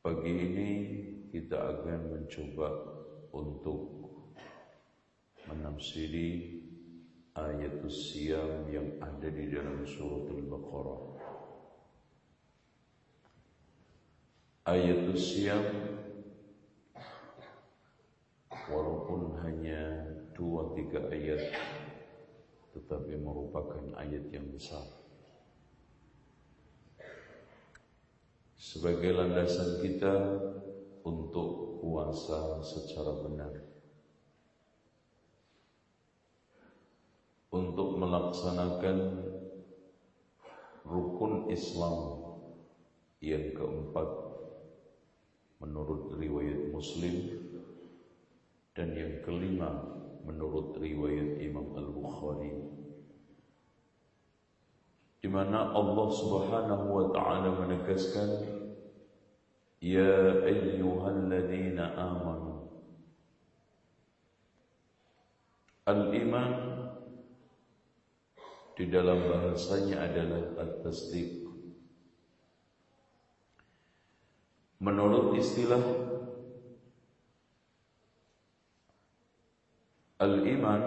Pagi ini kita akan mencoba untuk menafsiri ayat siam yang ada di dalam surat Al-Baqarah. Ayat siam walaupun hanya dua tiga ayat tetapi merupakan ayat yang besar. Sebagai landasan kita untuk puasa secara benar. Untuk melaksanakan rukun Islam yang keempat menurut riwayat Muslim dan yang kelima menurut riwayat Imam Al-Bukhari di mana Allah Subhanahu wa taala menegaskan يا أيها الذين آمنوا Al-iman di dalam bahasanya adalah at-tasdiq. Menurut istilah al-iman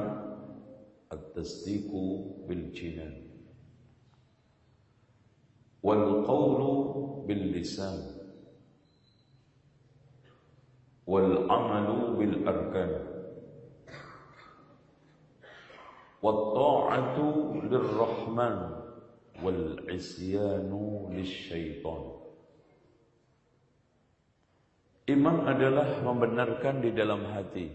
at-tasdiqu bil jinan wal qawlu bil lisan wat ta'atu lirrahman wal isyanu lisyaitan. Iman adalah membenarkan di dalam hati.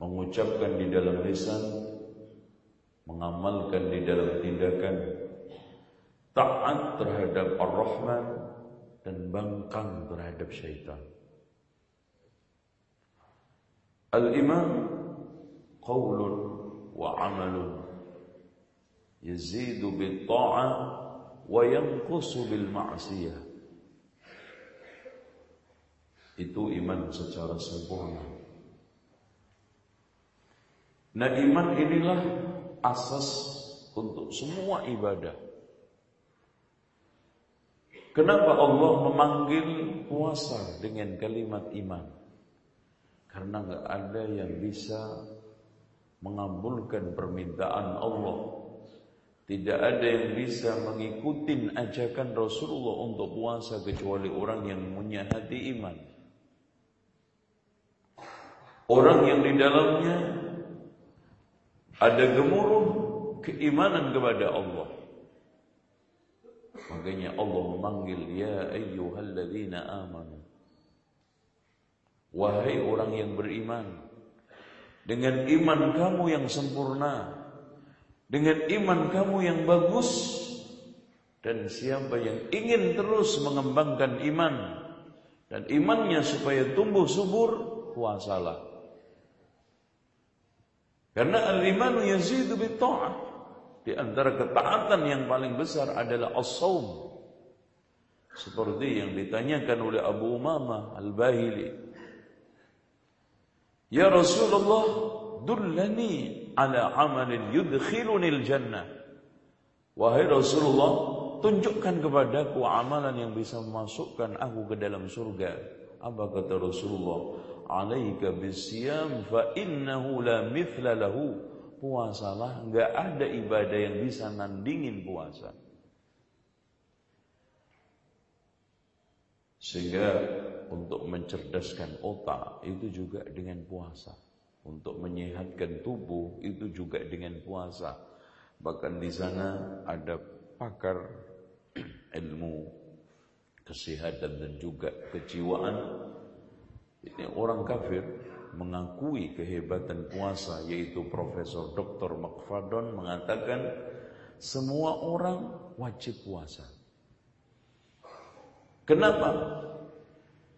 Mengucapkan di dalam lisan. Mengamalkan di dalam tindakan. Taat terhadap Ar-Rahman dan bangkang terhadap syaitan. Al-iman qawlun wa amalun yazidu bil ta'ah wa yanqusu bil ma'siyah. Itu iman secara sempurna. Nah iman inilah asas untuk semua ibadah. Kenapa Allah memanggil puasa dengan kalimat iman? Karena nggak ada yang bisa mengabulkan permintaan Allah. Tidak ada yang bisa mengikuti ajakan Rasulullah untuk puasa kecuali orang yang punya hati iman. Orang yang di dalamnya ada gemuruh keimanan kepada Allah. Makanya Allah memanggil ya ayyuhalladzina amanu. Wahai orang yang beriman, dengan iman kamu yang sempurna, dengan iman kamu yang bagus, dan siapa yang ingin terus mengembangkan iman dan imannya supaya tumbuh subur, puasalah. Karena al-imanu yazidu bi ta'ah. Di antara ketaatan yang paling besar adalah as-saum. Seperti yang ditanyakan oleh Abu Umamah Al-Bahili. Ya Rasulullah, dullani ala amalin yudkhilunil jannah. Wahai Rasulullah, tunjukkan kepadaku amalan yang bisa memasukkan aku ke dalam surga. Apa kata Rasulullah? Alaika bisyam fa innahu la mithla lahu puasalah, nggak ada ibadah yang bisa nandingin puasa. Sehingga untuk mencerdaskan otak itu juga dengan puasa. Untuk menyehatkan tubuh itu juga dengan puasa. Bahkan di sana ada pakar ilmu kesehatan dan juga kejiwaan. Ini orang kafir mengakui kehebatan puasa yaitu Profesor Dr. McFadden mengatakan semua orang wajib puasa. Kenapa?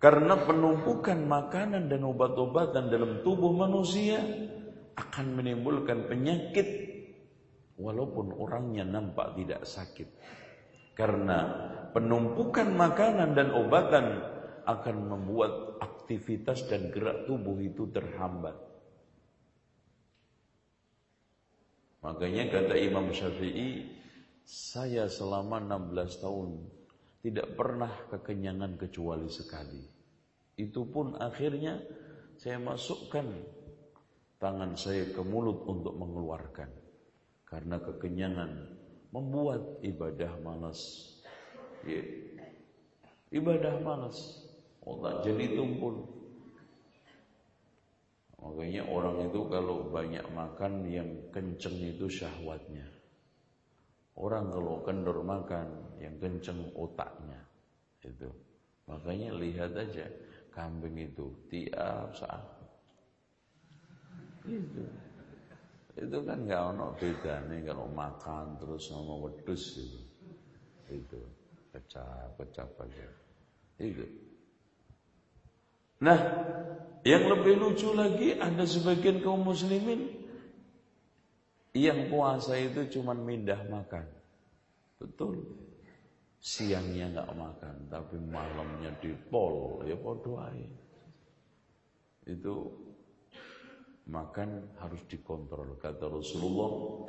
Karena penumpukan makanan dan obat-obatan dalam tubuh manusia akan menimbulkan penyakit walaupun orangnya nampak tidak sakit. Karena penumpukan makanan dan obatan akan membuat aktivitas dan gerak tubuh itu terhambat. Makanya kata Imam Syafi'i, saya selama 16 tahun tidak pernah kekenyangan kecuali sekali. Itu pun akhirnya saya masukkan tangan saya ke mulut untuk mengeluarkan. Karena kekenyangan membuat ibadah malas. Ya. Ibadah malas. Allah jadi tumpul. Makanya orang itu kalau banyak makan yang kenceng itu syahwatnya. Orang kalau kendor makan yang kenceng otaknya. Itu. Makanya lihat aja kambing itu tiap saat. Itu. Itu kan nggak ono nih kalau makan terus sama wedus itu. Itu kecap-kecap aja. Itu. Nah, yang lebih lucu lagi ada sebagian kaum muslimin yang puasa itu cuma mindah makan. Betul. Siangnya nggak makan, tapi malamnya di pol, ya podo Itu makan harus dikontrol kata Rasulullah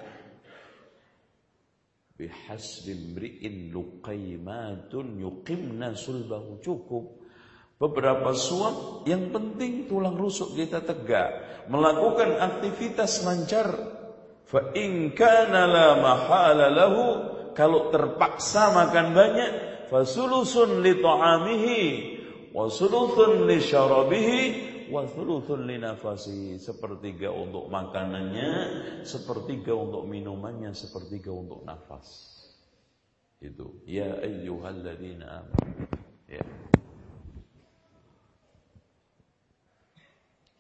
bihasbi mri'in luqaimatun yuqimna sulbahu cukup Beberapa suap yang penting tulang rusuk kita tegak, melakukan aktivitas lancar. Fa in kana la mahala lahu kalau terpaksa makan banyak, fasulusun li ta'amihi wa sulusun li syarabihi wa sulusun li nafasihi. Sepertiga untuk makanannya, sepertiga untuk minumannya, sepertiga untuk nafas. Itu ya ayyuhalladzina amanu. Ya.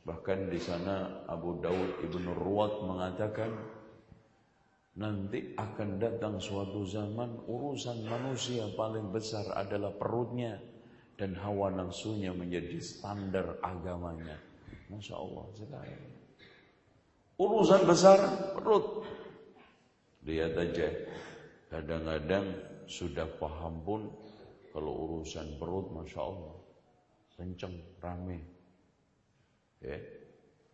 Bahkan di sana Abu Daud Ibnu Ruwat mengatakan nanti akan datang suatu zaman urusan manusia paling besar adalah perutnya dan hawa nafsunya menjadi standar agamanya. Masya Allah sekali. Urusan besar perut. Lihat aja. Kadang-kadang sudah paham pun kalau urusan perut Masya Allah. Kenceng, rame. Ya.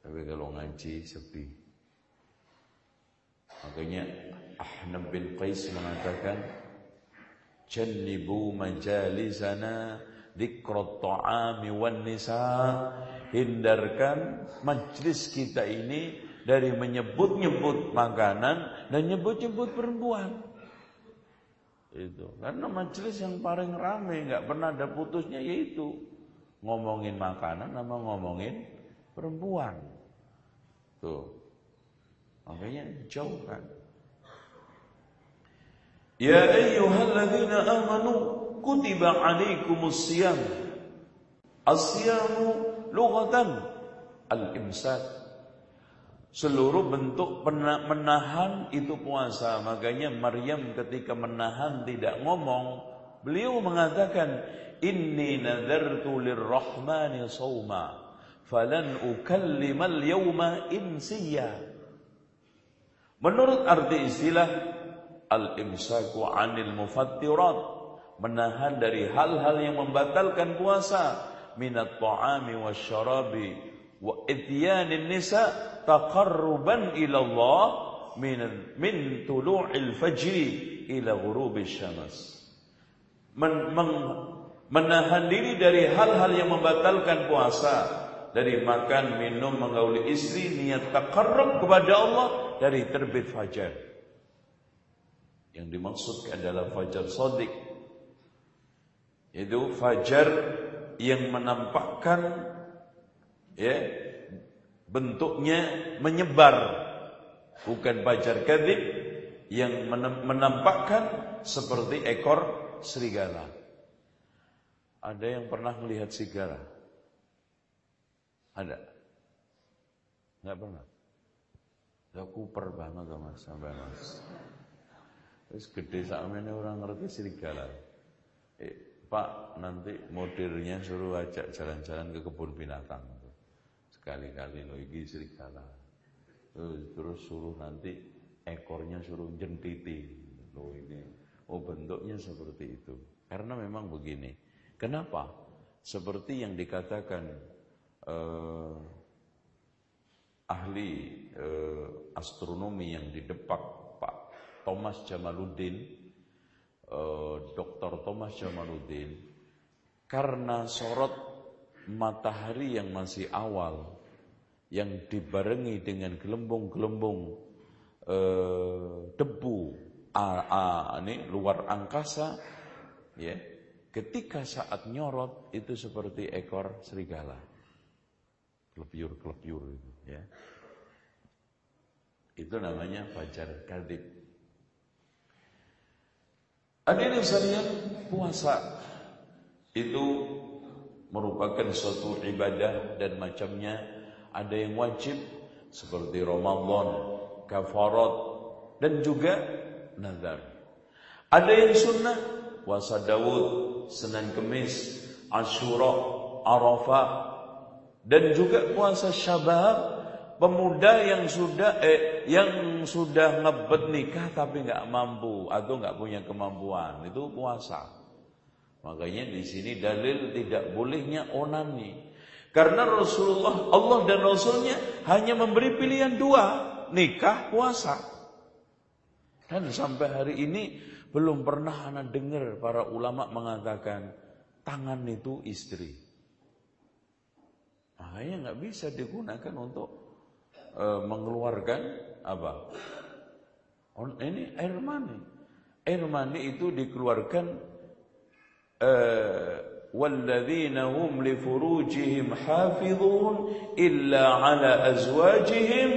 Tapi kalau ngaji sepi. Makanya Ahnab bin Qais mengatakan Jannibu majalisana Dikrat ta'ami wan nisa Hindarkan majlis kita ini Dari menyebut-nyebut makanan Dan nyebut-nyebut perempuan itu karena majelis yang paling ramai nggak pernah ada putusnya yaitu ngomongin makanan sama ngomongin perempuan. Tuh. Makanya jauhkan. Ya ayyuhalladzina amanu kutiba alaikumus siyam. As-siyamu lughatan al-imsak. Seluruh bentuk menahan itu puasa. Makanya Maryam ketika menahan tidak ngomong, beliau mengatakan, "Inni nadartu lirrahmani sawma." Falan ukallimal yawma insiya. Menurut arti istilah al-imsaku 'anil mufattirat, menahan dari hal-hal yang membatalkan puasa, minat ta'ami wasyarabi wa ityanin nisa taqarruban ila Allah min min tulu'il fajri ila ghurubish syams. Men, men, menahan diri dari hal-hal yang membatalkan puasa dari makan, minum, menggauli istri, niat takarrub kepada Allah dari terbit fajar. Yang dimaksud adalah fajar sodik. Itu fajar yang menampakkan ya bentuknya menyebar bukan fajar kadib yang menampakkan seperti ekor serigala. Ada yang pernah melihat serigala? Ada? Enggak pernah? Saya kuper banget mas sampai mas. Terus gede ini orang ngerti serigala. Eh, Pak nanti modelnya suruh ajak jalan-jalan ke kebun binatang. Sekali-kali lo iki serigala. Terus, terus suruh nanti ekornya suruh jentiti. Lo ini, oh bentuknya seperti itu. Karena memang begini. Kenapa? Seperti yang dikatakan eh, ahli eh, astronomi yang di Depak Pak Thomas Jamaluddin uh, Dr. Thomas Jamaluddin karena sorot matahari yang masih awal yang dibarengi dengan gelembung-gelembung uh, debu a, a, ini luar angkasa ya ketika saat nyorot itu seperti ekor serigala kelepiur-kelepiur itu ya itu namanya fajar kadib. Hadirin sekalian, puasa itu merupakan suatu ibadah dan macamnya ada yang wajib seperti Ramadan, kafarat dan juga nazar. Ada yang sunnah puasa Daud, Senin Kemis, Ashura, Arafah dan juga puasa Syabab pemuda yang sudah eh, yang sudah ngebet nikah tapi nggak mampu atau nggak punya kemampuan itu puasa. Makanya di sini dalil tidak bolehnya onani. Karena Rasulullah Allah dan Rasulnya hanya memberi pilihan dua, nikah, puasa. Dan sampai hari ini belum pernah anak dengar para ulama mengatakan tangan itu istri. Makanya nggak bisa digunakan untuk e, mengeluarkan apa? On, ini air mani. Air mani itu dikeluarkan li furujihim hafizun illa ala azwajihim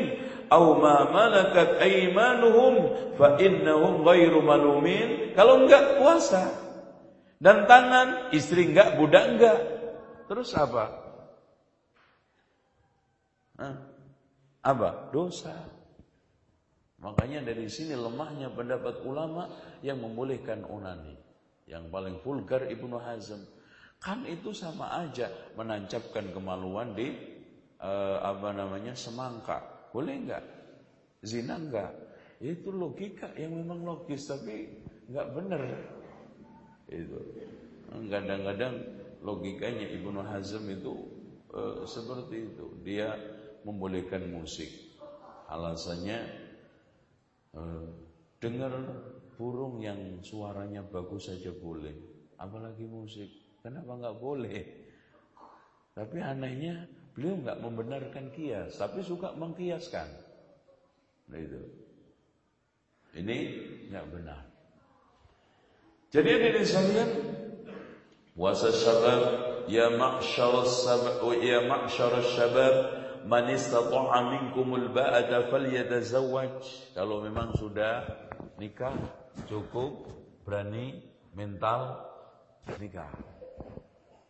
aw ma malakat aymanuhum fa innahum ghairu malumin. Kalau enggak puasa. Dan tangan istri enggak, budak enggak. Terus apa? Hah? apa? Dosa. Makanya dari sini lemahnya pendapat ulama yang membolehkan onani. Yang paling vulgar Ibnu Hazm. Kan itu sama aja menancapkan kemaluan di uh, apa namanya semangka. Boleh enggak? Zina enggak? Itu logika yang memang logis tapi enggak benar. Itu. Kadang-kadang logikanya Ibnu Hazm itu uh, seperti itu. Dia membolehkan musik. Alasannya eh, dengar burung yang suaranya bagus saja boleh, apalagi musik. Kenapa nggak boleh? Tapi anehnya beliau nggak membenarkan kias, tapi suka mengkiaskan. Nah itu. Ini nggak benar. Jadi ini sekalian puasa syabab ya ma'syar sabab ya syabab man istata'a minkumul ba'ata falyatazawwaj. Kalau memang sudah nikah cukup berani mental nikah.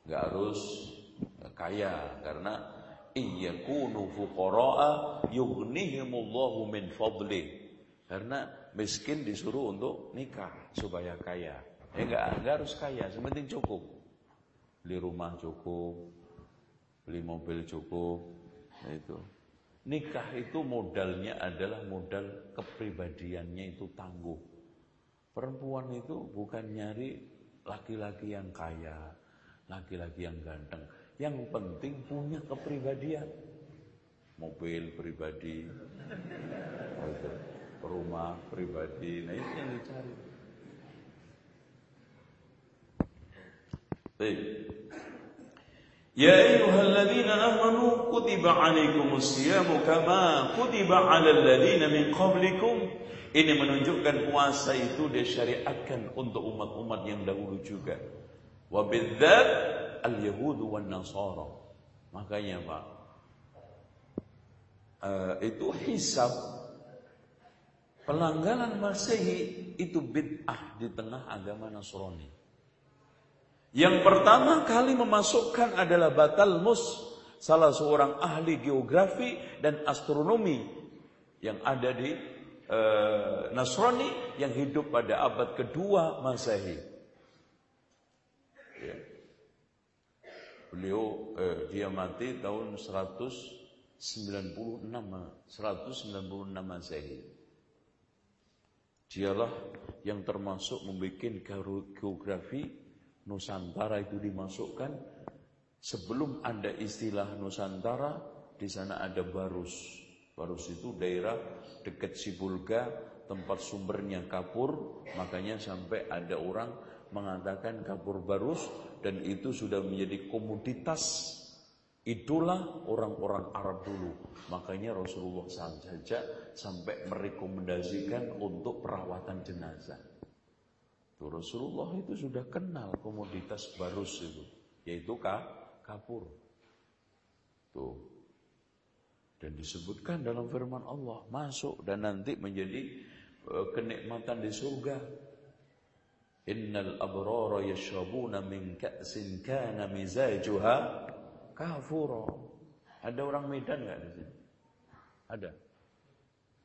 Enggak harus kaya karena iyyakunu fuqara'a yughnihimullahu min fadli. Karena miskin disuruh untuk nikah supaya kaya. Ya enggak, enggak harus kaya, sementing cukup. Beli rumah cukup, beli mobil cukup, itu. Nikah itu modalnya adalah modal kepribadiannya itu tangguh. Perempuan itu bukan nyari laki-laki yang kaya, laki-laki yang ganteng. Yang penting punya kepribadian. Mobil pribadi, rumah pribadi, nah itu yang dicari. Baik. يا أيها الذين آمنوا كتب عليكم الصيام كما كتب على الذين من قبلكم ini menunjukkan puasa itu disyariatkan untuk umat-umat yang dahulu juga. Wabidzat al-Yahudu wan Nasara. Makanya Pak, uh, itu hisab pelanggaran Masehi itu bid'ah di tengah agama Nasrani. Yang pertama kali memasukkan adalah Batal Mus, salah seorang ahli geografi dan astronomi yang ada di e, Nasrani yang hidup pada abad kedua Masehi. Ya. Beliau e, dia mati tahun 196 196 Masehi. Dialah yang termasuk membuat geografi Nusantara itu dimasukkan sebelum ada istilah Nusantara di sana ada Barus. Barus itu daerah dekat Sibulga, tempat sumbernya kapur, makanya sampai ada orang mengatakan kapur barus dan itu sudah menjadi komoditas idola orang-orang Arab dulu. Makanya Rasulullah saja sampai merekomendasikan untuk perawatan jenazah. Tuh, Rasulullah itu sudah kenal komoditas barus itu, yaitu kapur. Tuh, dan disebutkan dalam firman Allah masuk dan nanti menjadi uh, kenikmatan di surga. Innal abrara yashrabuna min ka'sin kana mizajuha kafura. Ada orang Medan enggak di sini? Ada?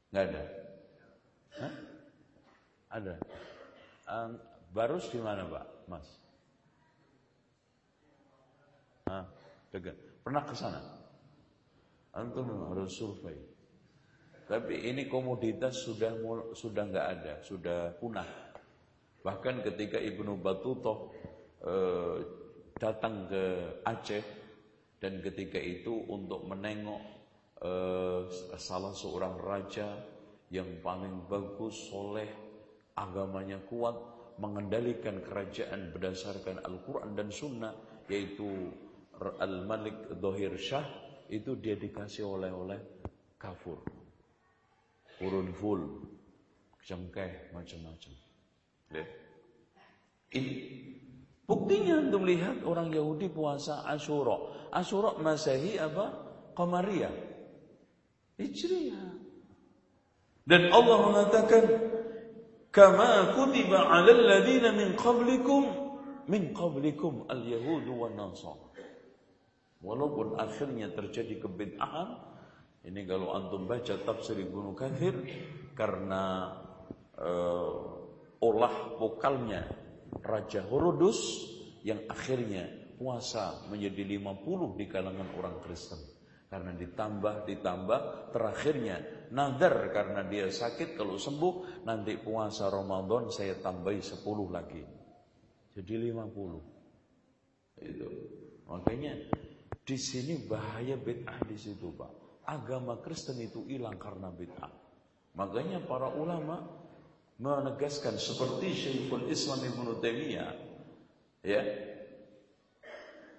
Enggak ada? Hah? Ada. Um, barus di mana, Pak? Mas? Hah, dekat. Pernah ke sana? Antum harus survei. Tapi ini komoditas sudah sudah nggak ada, sudah punah. Bahkan ketika Ibnu Battuta eh, datang ke Aceh dan ketika itu untuk menengok eh, salah seorang raja yang paling bagus, soleh, agamanya kuat, mengendalikan kerajaan berdasarkan Al-Quran dan Sunnah, yaitu Al-Malik Dohir Shah itu dia dikasih oleh-oleh kafur. Urun full, cengkeh, macam-macam. Ya. Ini buktinya untuk melihat orang Yahudi puasa Asyura. Asyura Masehi apa? Qamariyah. Hijriyah. Dan Allah mengatakan kama kutiba 'alal ladina min qablikum min qablikum al-yahudu wan nasara Walaupun akhirnya terjadi kebid'ahan, ini kalau antum baca tafsir Ibnu Katsir karena uh, olah vokalnya Raja Herodos yang akhirnya puasa menjadi 50 di kalangan orang Kristen. Karena ditambah, ditambah, terakhirnya nadar karena dia sakit kalau sembuh nanti puasa Ramadan saya tambahi 10 lagi. Jadi 50. Itu. Makanya di sini bahaya bid'ah di situ, Pak. Agama Kristen itu hilang karena bid'ah. Makanya para ulama menegaskan seperti Syekhul Islam Ibnu Taimiyah ya.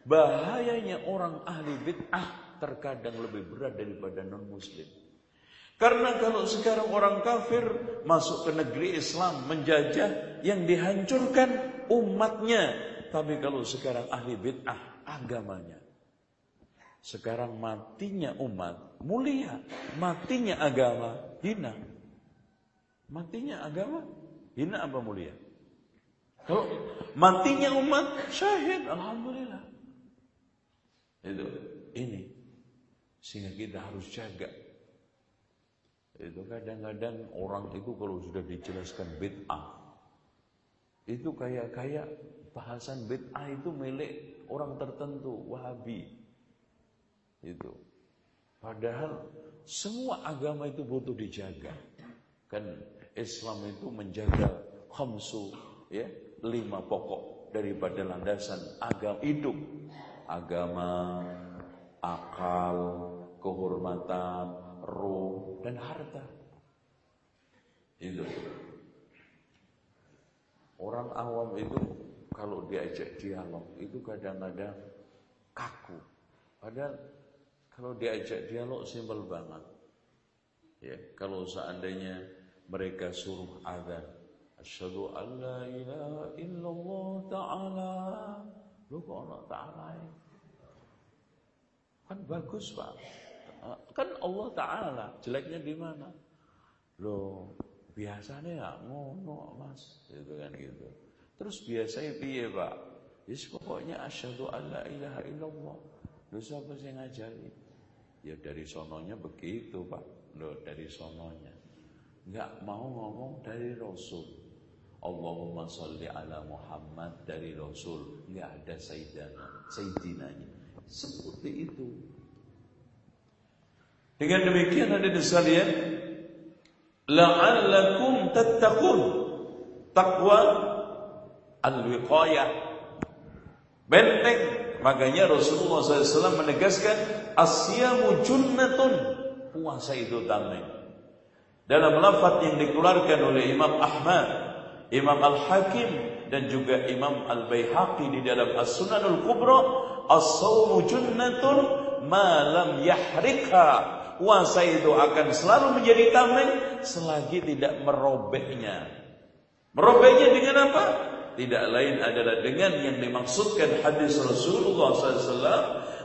Bahayanya orang ahli bid'ah terkadang lebih berat daripada non muslim. Karena kalau sekarang orang kafir masuk ke negeri Islam menjajah yang dihancurkan umatnya. Tapi kalau sekarang ahli bid'ah agamanya. Sekarang matinya umat mulia, matinya agama hina. Matinya agama hina apa mulia? Kalau matinya umat syahid, alhamdulillah. Itu ini sehingga kita harus jaga. Itu kadang-kadang orang itu kalau sudah dijelaskan bid'ah itu kayak kayak bahasan bid'ah itu milik orang tertentu, Wahabi. Itu. Padahal semua agama itu butuh dijaga. Kan Islam itu menjaga khamsu ya, lima pokok daripada landasan agama hidup. Agama, akal, kehormatan, roh dan harta. Itu. Orang awam itu kalau diajak dialog itu kadang-kadang kaku. Padahal kalau diajak dialog simpel banget. Ya, kalau seandainya mereka suruh azan, asyhadu an la ilaha illallah taala. Lu kok Allah taala? Kan bagus, Pak. Kan Allah taala, jeleknya di mana? Loh, biasanya ya ngono, Mas. Gitu kan gitu. Terus biasanya piye, Pak? Yes, pokoknya asyhadu an la ilaha illallah. Lu siapa sih ngajari? Ya dari sononya begitu Pak. Loh dari sononya. Enggak mau ngomong dari Rasul. Allahumma salli ala Muhammad dari Rasul. Enggak ada sayyidana, sayyidinanya. Seperti itu. Dengan demikian di sekalian, la'allakum tattaqun. Takwa al-wiqayah. Benteng Makanya Rasulullah SAW menegaskan asyamu junnatun. puasa itu tameng. Dalam lafaz yang dikeluarkan oleh Imam Ahmad, Imam Al-Hakim dan juga Imam Al-Baihaqi di dalam As-Sunanul Kubra, as-sawmu junnatun ma lam yahrikha. Puasa itu akan selalu menjadi tameng selagi tidak merobeknya. Merobeknya dengan apa? Tidak lain adalah dengan yang dimaksudkan hadis Rasulullah SAW.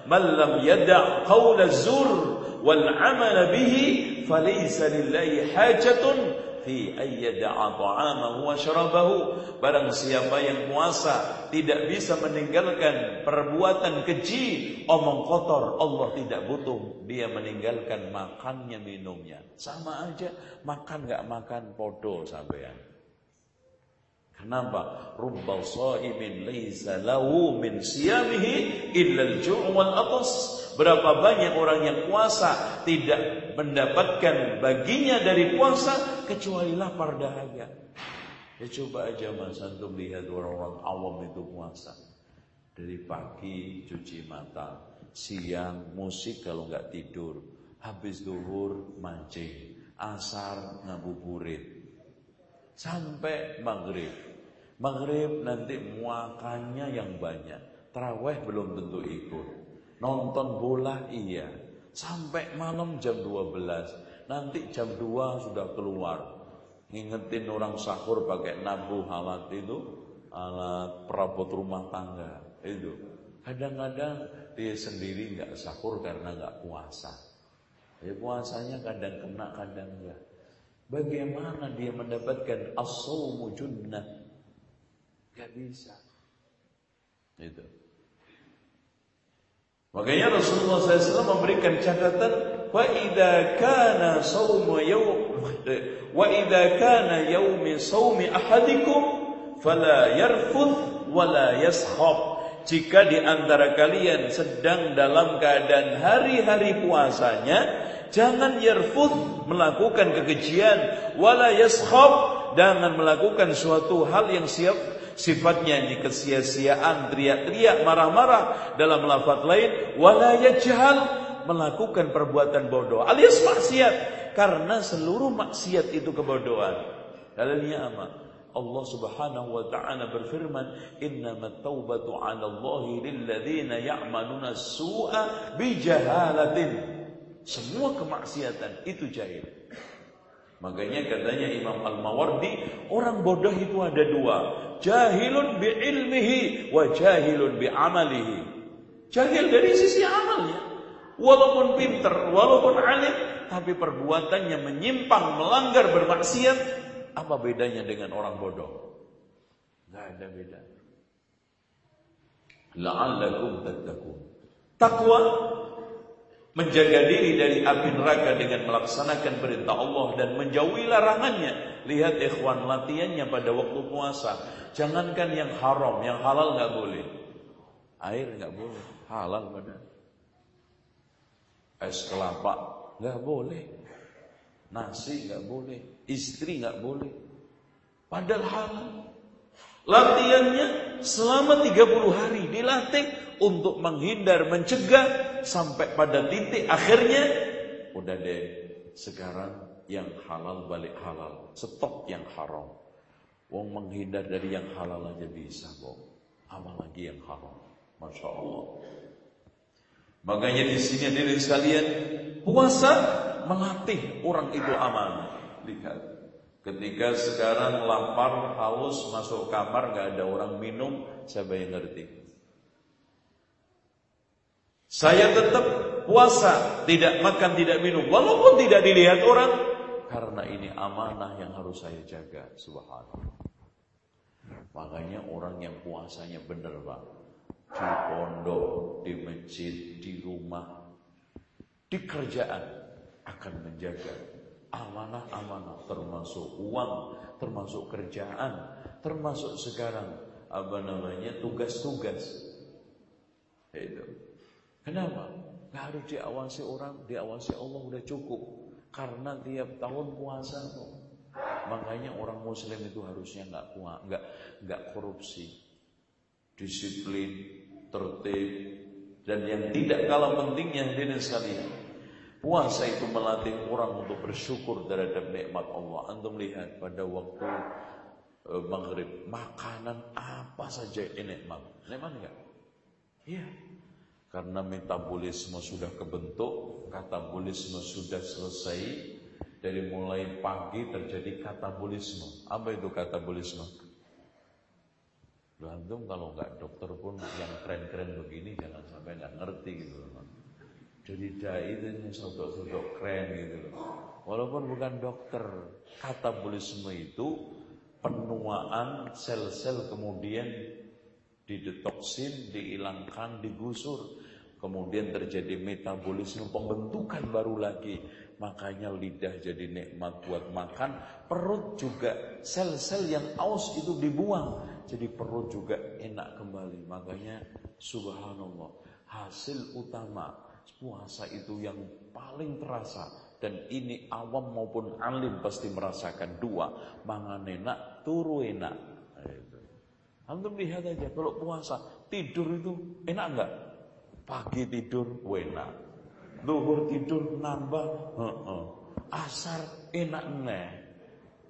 Man lam yada' qawla zur wal amal bihi falaysa lillahi hajatun fi ayyada'a ta'amahu wa syarabahu. Barang siapa yang puasa tidak bisa meninggalkan perbuatan keji omong kotor Allah tidak butuh. Dia meninggalkan makannya minumnya. Sama aja makan enggak makan podo sampean Kenapa? Rubbal shaimin laisa lahu min siyamihi illa al-ju' wal atas. Berapa banyak orang yang puasa tidak mendapatkan baginya dari puasa kecuali lapar dahaga. Ya coba aja Mas antum lihat orang-orang awam itu puasa. Dari pagi cuci mata, siang musik kalau nggak tidur, habis duhur mancing, asar ngabuburit, sampai maghrib Maghrib nanti muakannya yang banyak. Terawih belum tentu ikut. Nonton bola iya. Sampai malam jam 12. Nanti jam 2 sudah keluar. Ngingetin orang sahur pakai nabuh alat itu. Alat perabot rumah tangga. Itu. Kadang-kadang dia sendiri nggak sahur karena nggak puasa. Ya puasanya kadang kena, kadang enggak. Bagaimana dia mendapatkan as-sawmu junnah Gak bisa. Itu. Makanya Rasulullah SAW memberikan catatan wa idza kana sawmu yawm wa idza kana yawmi sawmi ahadikum fala yarfuth wala yashab jika di antara kalian sedang dalam keadaan hari-hari puasanya jangan yarfuth melakukan kekejian wala yashab jangan melakukan suatu hal yang siap sifatnya ini kesia-siaan, teriak-teriak, marah-marah dalam lafaz lain wala yajhal melakukan perbuatan bodoh alias maksiat karena seluruh maksiat itu kebodohan. Dalilnya apa? Allah Subhanahu wa taala berfirman, "Innamat taubatu 'ala Allahi lil ladzina ya'maluna su'a bijahalatin." Semua kemaksiatan itu jahil. Makanya katanya Imam Al-Mawardi, orang bodoh itu ada dua. Jahilun bi ilmihi wa jahilun bi amalihi. Jahil dari sisi amalnya. Walaupun pinter, walaupun alim, tapi perbuatannya menyimpang, melanggar, bermaksiat, apa bedanya dengan orang bodoh? Gak ada beda. La'allakum tattaqun. Takwa menjaga diri dari api neraka dengan melaksanakan perintah Allah dan menjauhi larangannya. Lihat ikhwan latihannya pada waktu puasa. Jangankan yang haram, yang halal nggak boleh. Air nggak boleh, halal pada. Es kelapa nggak boleh. Nasi nggak boleh, istri nggak boleh. Padahal halal. Latihannya selama 30 hari dilatih untuk menghindar, mencegah sampai pada titik akhirnya udah deh sekarang yang halal balik halal, stop yang haram. Wong menghindar dari yang halal aja bisa kok. Apalagi yang haram. Masya Allah. Makanya di sini diri sekalian puasa melatih orang itu aman. Lihat Ketika sekarang lapar, haus, masuk kamar, nggak ada orang minum, siapa yang ngerti? Saya tetap puasa, tidak makan, tidak minum, walaupun tidak dilihat orang, karena ini amanah yang harus saya jaga. Subhanallah. Makanya orang yang puasanya benar pak, di pondok, di masjid, di rumah, di kerjaan akan menjaga amanah-amanah termasuk uang, termasuk kerjaan, termasuk sekarang apa namanya tugas-tugas. Itu. Kenapa? Gak harus diawasi orang, diawasi Allah udah cukup. Karena tiap tahun puasa kok. Makanya orang Muslim itu harusnya nggak kuat, nggak nggak korupsi, disiplin, tertib, dan yang tidak kalah pentingnya hadirin sekalian, Puasa itu melatih orang untuk bersyukur terhadap nikmat Allah. Antum lihat pada waktu e, maghrib, makanan apa saja ini nikmat. Nikmat enggak? Iya. Karena metabolisme sudah kebentuk, katabolisme sudah selesai. Dari mulai pagi terjadi katabolisme. Apa itu katabolisme? Antum kalau nggak dokter pun yang keren-keren begini jangan sampai nggak ngerti gitu loh. Jadi dai itu sodok-sodok keren gitu loh. Walaupun bukan dokter, katabolisme itu penuaan sel-sel kemudian didetoksin, dihilangkan, digusur. Kemudian terjadi metabolisme pembentukan baru lagi. Makanya lidah jadi nikmat buat makan. Perut juga sel-sel yang aus itu dibuang. Jadi perut juga enak kembali. Makanya subhanallah. Hasil utama puasa itu yang paling terasa. Dan ini awam maupun alim pasti merasakan dua. Mangan enak, turu enak. Antum lihat aja kalau puasa tidur itu enak enggak? Pagi tidur enak. Duhur tidur nambah, asar enak nih.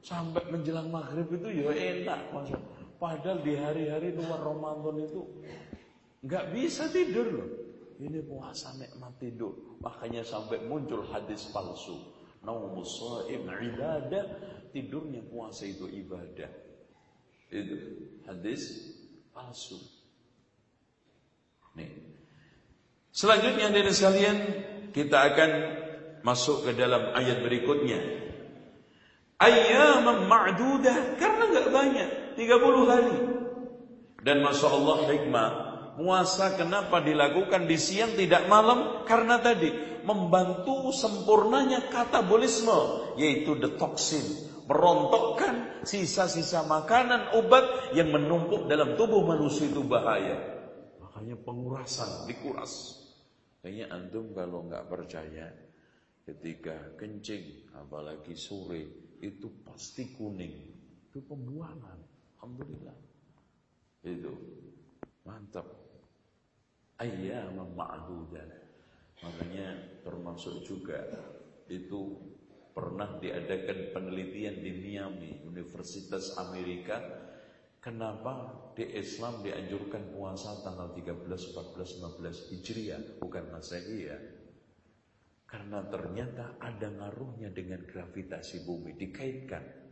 Sampai menjelang maghrib itu ya enak masa. Padahal di hari-hari luar Ramadan itu nggak bisa tidur loh. Ini puasa nikmat tidur. Makanya sampai muncul hadis palsu. Naumus ibadah. Tidurnya puasa itu ibadah. Itu hadis palsu. Nih. Selanjutnya dari sekalian kita akan masuk ke dalam ayat berikutnya. Ayyam ma'dudah karena enggak banyak, 30 hari. Dan masya Allah hikmah Puasa kenapa dilakukan di siang tidak malam? Karena tadi membantu sempurnanya katabolisme yaitu detoksin, merontokkan sisa-sisa makanan obat yang menumpuk dalam tubuh manusia itu bahaya. Makanya pengurasan dikuras. Kayaknya antum kalau nggak percaya ketika kencing apalagi sore itu pasti kuning. Itu pembuangan. Alhamdulillah. Itu mantap ayyam ma'dudah. Makanya termasuk juga itu pernah diadakan penelitian di Miami, Universitas Amerika. Kenapa di Islam dianjurkan puasa tanggal 13, 14, 15 Hijriah, bukan Masehi ya? Karena ternyata ada ngaruhnya dengan gravitasi bumi, dikaitkan.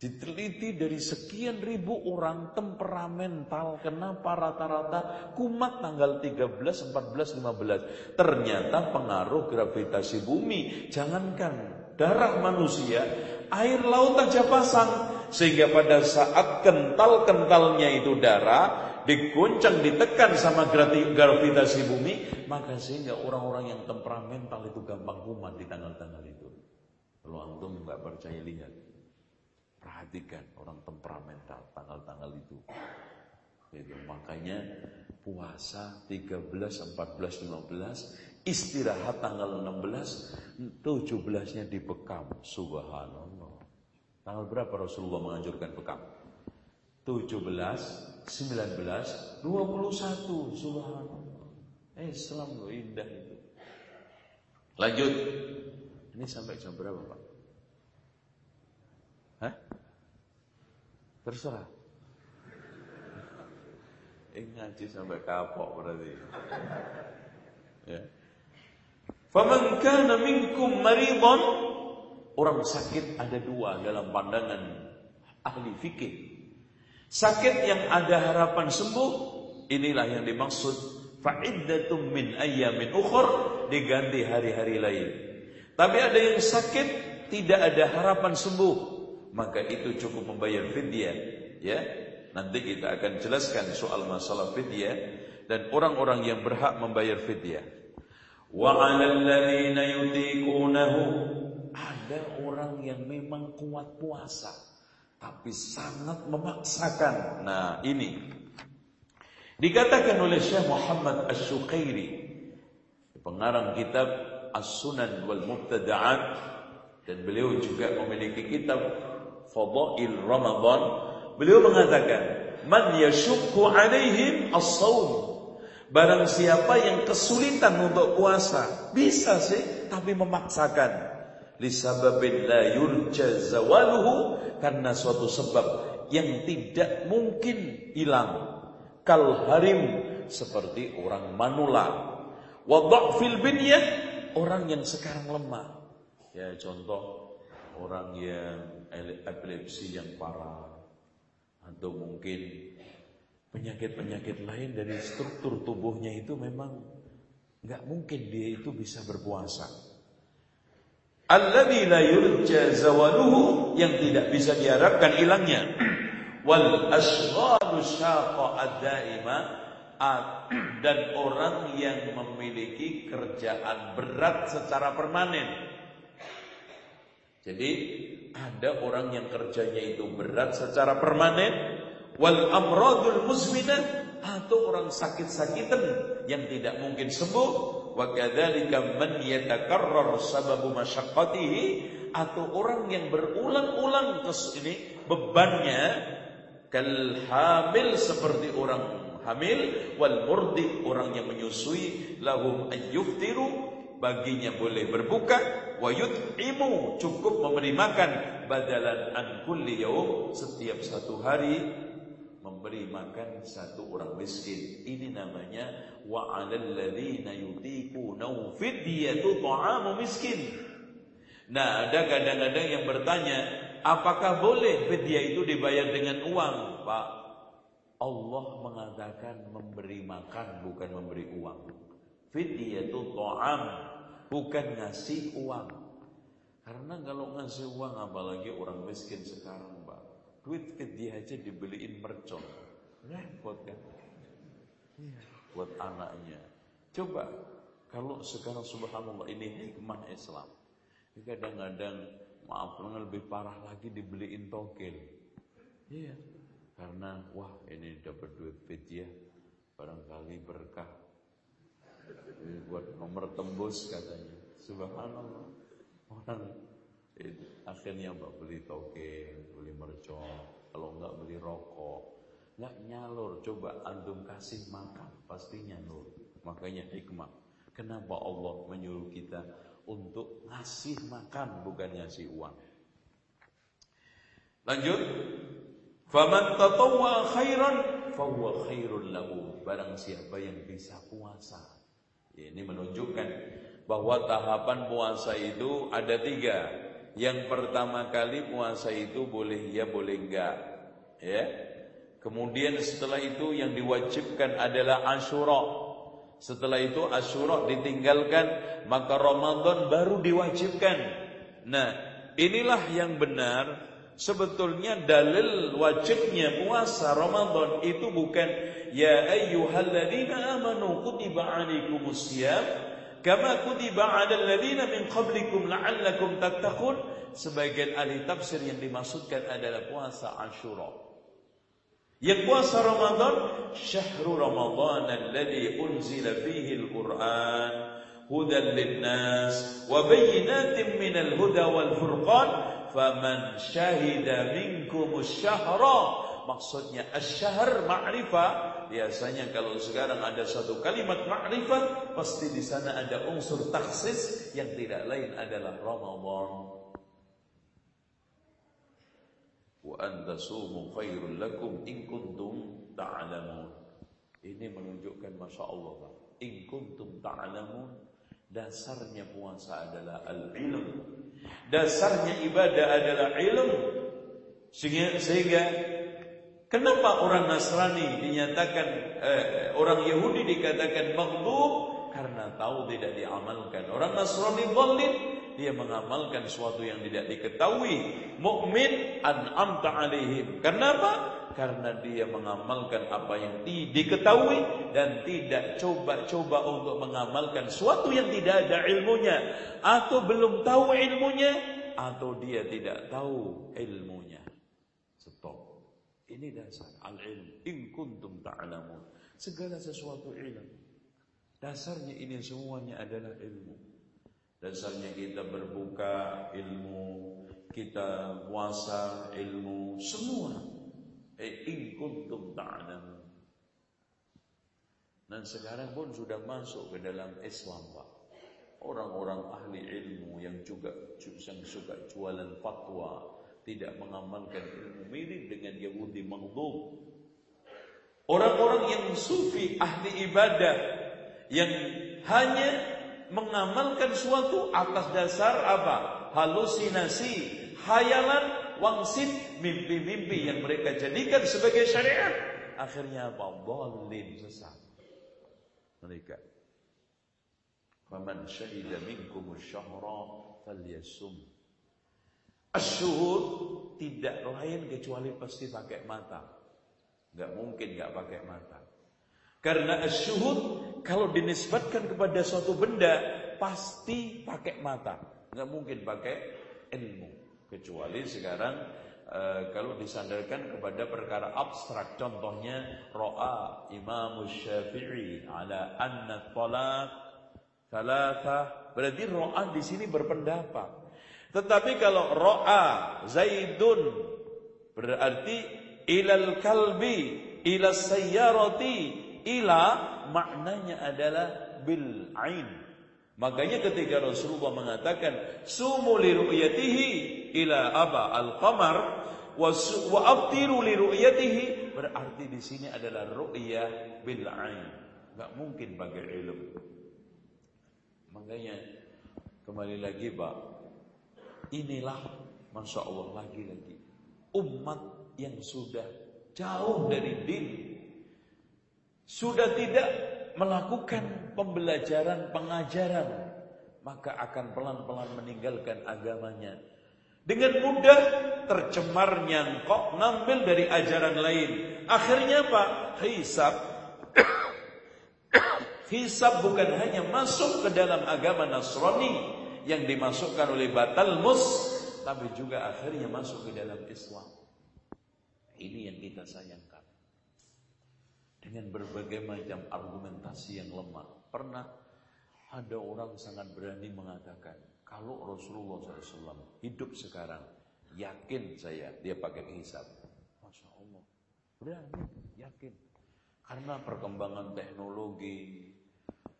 Diteliti dari sekian ribu orang temperamental Kenapa rata-rata kumat tanggal 13, 14, 15 Ternyata pengaruh gravitasi bumi. Jangankan darah manusia Air laut aja pasang. Sehingga pada saat kental-kentalnya itu darah Diguncang, ditekan sama gravitasi bumi Maka sehingga orang-orang yang temperamental itu gampang kumat di tanggal-tanggal itu. Kalau antum nggak percaya lihat Perhatikan orang temperamental tanggal-tanggal itu. Itu makanya puasa 13, 14, 15, istirahat tanggal 16, 17-nya dibekam. Subhanallah. Tanggal berapa Rasulullah menganjurkan bekam? 17, 19, 21. Subhanallah. Islam loh indah itu. Lanjut. Ini sampai jam berapa Pak? Hah? Terserah. Eh ngaji sampai kapok berarti. Ya. Faman kana minkum maridon orang sakit ada dua dalam pandangan ahli fikih. Sakit yang ada harapan sembuh inilah yang dimaksud fa'iddatum min ayyamin ukhur diganti hari-hari lain. Tapi ada yang sakit tidak ada harapan sembuh maka itu cukup membayar fidyah ya. Nanti kita akan jelaskan soal masalah fidyah dan orang-orang yang berhak membayar fidyah. Wa 'alal ladzina yutiqunahu. Ada orang yang memang kuat puasa tapi sangat memaksakan. Nah ini. Dikatakan oleh Syekh Muhammad Asy-Syuqairi pengarang kitab As-Sunan wal Mubtada'at dan beliau juga memiliki kitab Fadail Ramadan, beliau mengatakan, "Man yashukku alaihim as-saum." Barang siapa yang kesulitan untuk puasa, bisa sih, tapi memaksakan. Lisababin la yurja zawaluhu karena suatu sebab yang tidak mungkin hilang. Kal harim seperti orang manula. Wa fil binyah orang yang sekarang lemah. Ya contoh orang yang epilepsi yang parah atau mungkin penyakit-penyakit lain dari struktur tubuhnya itu memang nggak mungkin dia itu bisa berpuasa. Alladzi la yurja yang tidak bisa diharapkan hilangnya. Wal ashghalu syaqa ad-daima dan orang yang memiliki kerjaan berat secara permanen. Jadi ada orang yang kerjanya itu berat secara permanen wal amradul muzminah atau orang sakit-sakitan yang tidak mungkin sembuh wa kadzalika man yatakarrar sababu masyaqqatihi atau orang yang berulang-ulang kes ini bebannya kal hamil seperti orang hamil wal murdi orang yang menyusui lahum ayyuftiru baginya boleh berbuka wa yut'imu cukup memberi makan badalan an kulli yaum setiap satu hari memberi makan satu orang miskin. Ini namanya wa 'alal ladzina yutiqunahu fidyatu ta'amu miskin. Nah, ada kadang-kadang yang bertanya, apakah boleh fidyah itu dibayar dengan uang, Pak? Allah mengatakan memberi makan bukan memberi uang. Fidyatu ta'am bukan ngasih uang. Karena kalau ngasih uang apalagi orang miskin sekarang, Pak duit dia aja dibeliin mercon. Repot kan? Iya, buat anaknya. Coba kalau sekarang subhanallah ini hikmah Islam. Kadang-kadang maaf lebih parah lagi dibeliin togel. Iya. Karena wah ini dapat duit fidyah barangkali berkah. Ini buat nomor tembus katanya. Subhanallah. Orang akhirnya mbak beli togel, beli mercon, kalau enggak beli rokok. Enggak nyalur, coba antum kasih makan, pasti nyalur. Makanya hikmah. Kenapa Allah menyuruh kita untuk ngasih makan bukan ngasih uang? Lanjut. Faman tatawwa khairan fahuwa khairul lahu. Barang siapa yang bisa puasa. Ini menunjukkan bahwa tahapan puasa itu ada tiga. Yang pertama kali puasa itu boleh ya boleh enggak ya. Kemudian setelah itu yang diwajibkan adalah Asyura. Setelah itu Asyura ditinggalkan, maka Ramadan baru diwajibkan. Nah, inilah yang benar. Sebetulnya dalil wajibnya puasa Ramadan itu bukan ya ayyuhalladzina amanu kutiba alaikumusiyam Kama kutiba 'alal ladzina min qablikum la'allakum tattaqun. Sebagian ahli tafsir yang dimaksudkan adalah puasa Ashura. Yang puasa Ramadan, syahrul Ramadan alladzi unzila fihi al-Qur'an hudan lin-nas wa bayyinatin minal huda wal furqan faman syahida minkum asy-syahra maksudnya asy-syahr ma'rifah. Biasanya kalau sekarang ada satu kalimat ma'rifah pasti di sana ada unsur taksis yang tidak lain adalah Ramadan. Wa anta sumu khairul lakum in kuntum ta'lamun. Ini menunjukkan masya Allah in kuntum ta'lamun dasarnya puasa adalah al-ilm. Dasarnya ibadah adalah ilm. Sehingga, sehingga Kenapa orang Nasrani dinyatakan eh, orang Yahudi dikatakan maghdub? Karena tahu tidak diamalkan. Orang Nasrani zalim dia mengamalkan sesuatu yang tidak diketahui. Mukmin an'amta alaihim. Kenapa? Karena dia mengamalkan apa yang diketahui dan tidak coba-coba untuk mengamalkan sesuatu yang tidak ada ilmunya atau belum tahu ilmunya atau dia tidak tahu ilmunya. Ini dasar al-ilm. In kuntum ta'lamun. Segala sesuatu ilmu. Dasarnya ini semuanya adalah ilmu. Dasarnya kita berbuka ilmu, kita puasa ilmu, semua. Eh, in kuntum. Dan sekarang pun sudah masuk ke dalam Islam Pak. Orang-orang ahli ilmu yang juga yang suka jualan fatwa, tidak mengamalkan ilmu mirip dengan Yahudi maghdub. Orang-orang yang sufi, ahli ibadah yang hanya mengamalkan suatu atas dasar apa? Halusinasi, hayalan, wangsit, mimpi-mimpi yang mereka jadikan sebagai syariat. Akhirnya apa? Dhalim sesat mereka. Faman syahida minkum syahra falyasum. Asyuhud tidak lain kecuali pasti pakai mata. Enggak mungkin enggak pakai mata. Karena asyuhud kalau dinisbatkan kepada suatu benda pasti pakai mata. Enggak mungkin pakai ilmu. Kecuali sekarang Eh, kalau disandarkan kepada perkara abstrak contohnya ro'a Imam Syafi'i ala anna talaq thalatha berarti ro'a di sini berpendapat tetapi kalau ro'a Zaidun berarti ilal kalbi ila sayyarati ila maknanya adalah bil ain makanya ketika Rasulullah mengatakan sumu li ru'yatihi ila aba al-qamar wa abtiru li ru'yatihi berarti di sini adalah ru'yah bil ain. Enggak mungkin pakai ilmu. Makanya kembali lagi Pak, inilah Masya Allah lagi-lagi umat yang sudah jauh dari din sudah tidak melakukan pembelajaran pengajaran maka akan pelan-pelan meninggalkan agamanya dengan mudah tercemar nyangkok ngambil dari ajaran lain. Akhirnya Pak, hisab hisab bukan hanya masuk ke dalam agama Nasrani yang dimasukkan oleh batal mus, tapi juga akhirnya masuk ke dalam Islam. Ini yang kita sayangkan. Dengan berbagai macam argumentasi yang lemah. Pernah ada orang sangat berani mengatakan, kalau Rasulullah SAW hidup sekarang, yakin saya dia pakai hisab. Masya Allah, berani, yakin. Karena perkembangan teknologi,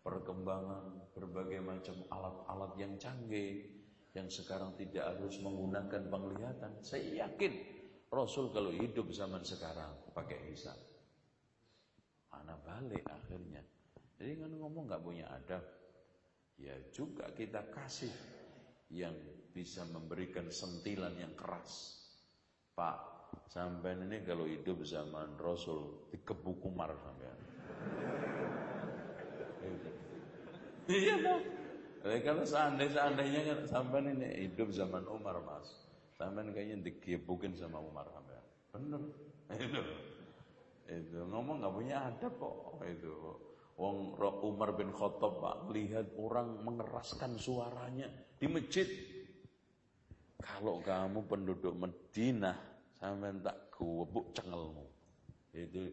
perkembangan berbagai macam alat-alat yang canggih, yang sekarang tidak harus menggunakan penglihatan. Saya yakin Rasul kalau hidup zaman sekarang pakai hisab. Mana balik akhirnya. Jadi kan ngomong nggak punya adab. Ya juga kita kasih yang bisa memberikan sentilan yang keras. Pak, sampai ini kalau hidup zaman Rasul dikebuk Umar sampai. Iya. Eh, kalau seandainya, seandainya kan sampai ini hidup zaman Umar mas, sampai kayaknya dikebukin sama Umar sampai. Bener, itu, itu ngomong nggak punya adab kok itu. Wong Umar bin Khattab Pak melihat orang mengeraskan suaranya di masjid. Kalau kamu penduduk Madinah sampai tak gubuk cengelmu. Itu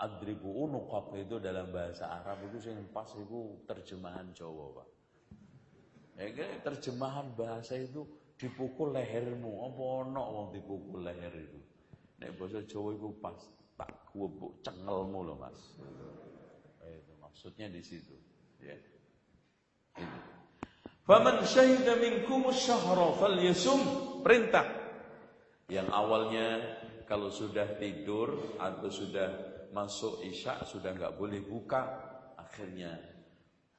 adribu unuqab itu dalam bahasa Arab itu yang pas itu terjemahan Jawa Pak. Ya, terjemahan bahasa itu dipukul lehermu. Apa ono wong dipukul leher itu? Nek bahasa Jawa itu pas tak kubuk cengelmu loh mas. Eh, itu maksudnya di situ. Ya. Faman syahidah minkum syahra falyasum perintah. Yang awalnya kalau sudah tidur atau sudah masuk isya sudah enggak boleh buka akhirnya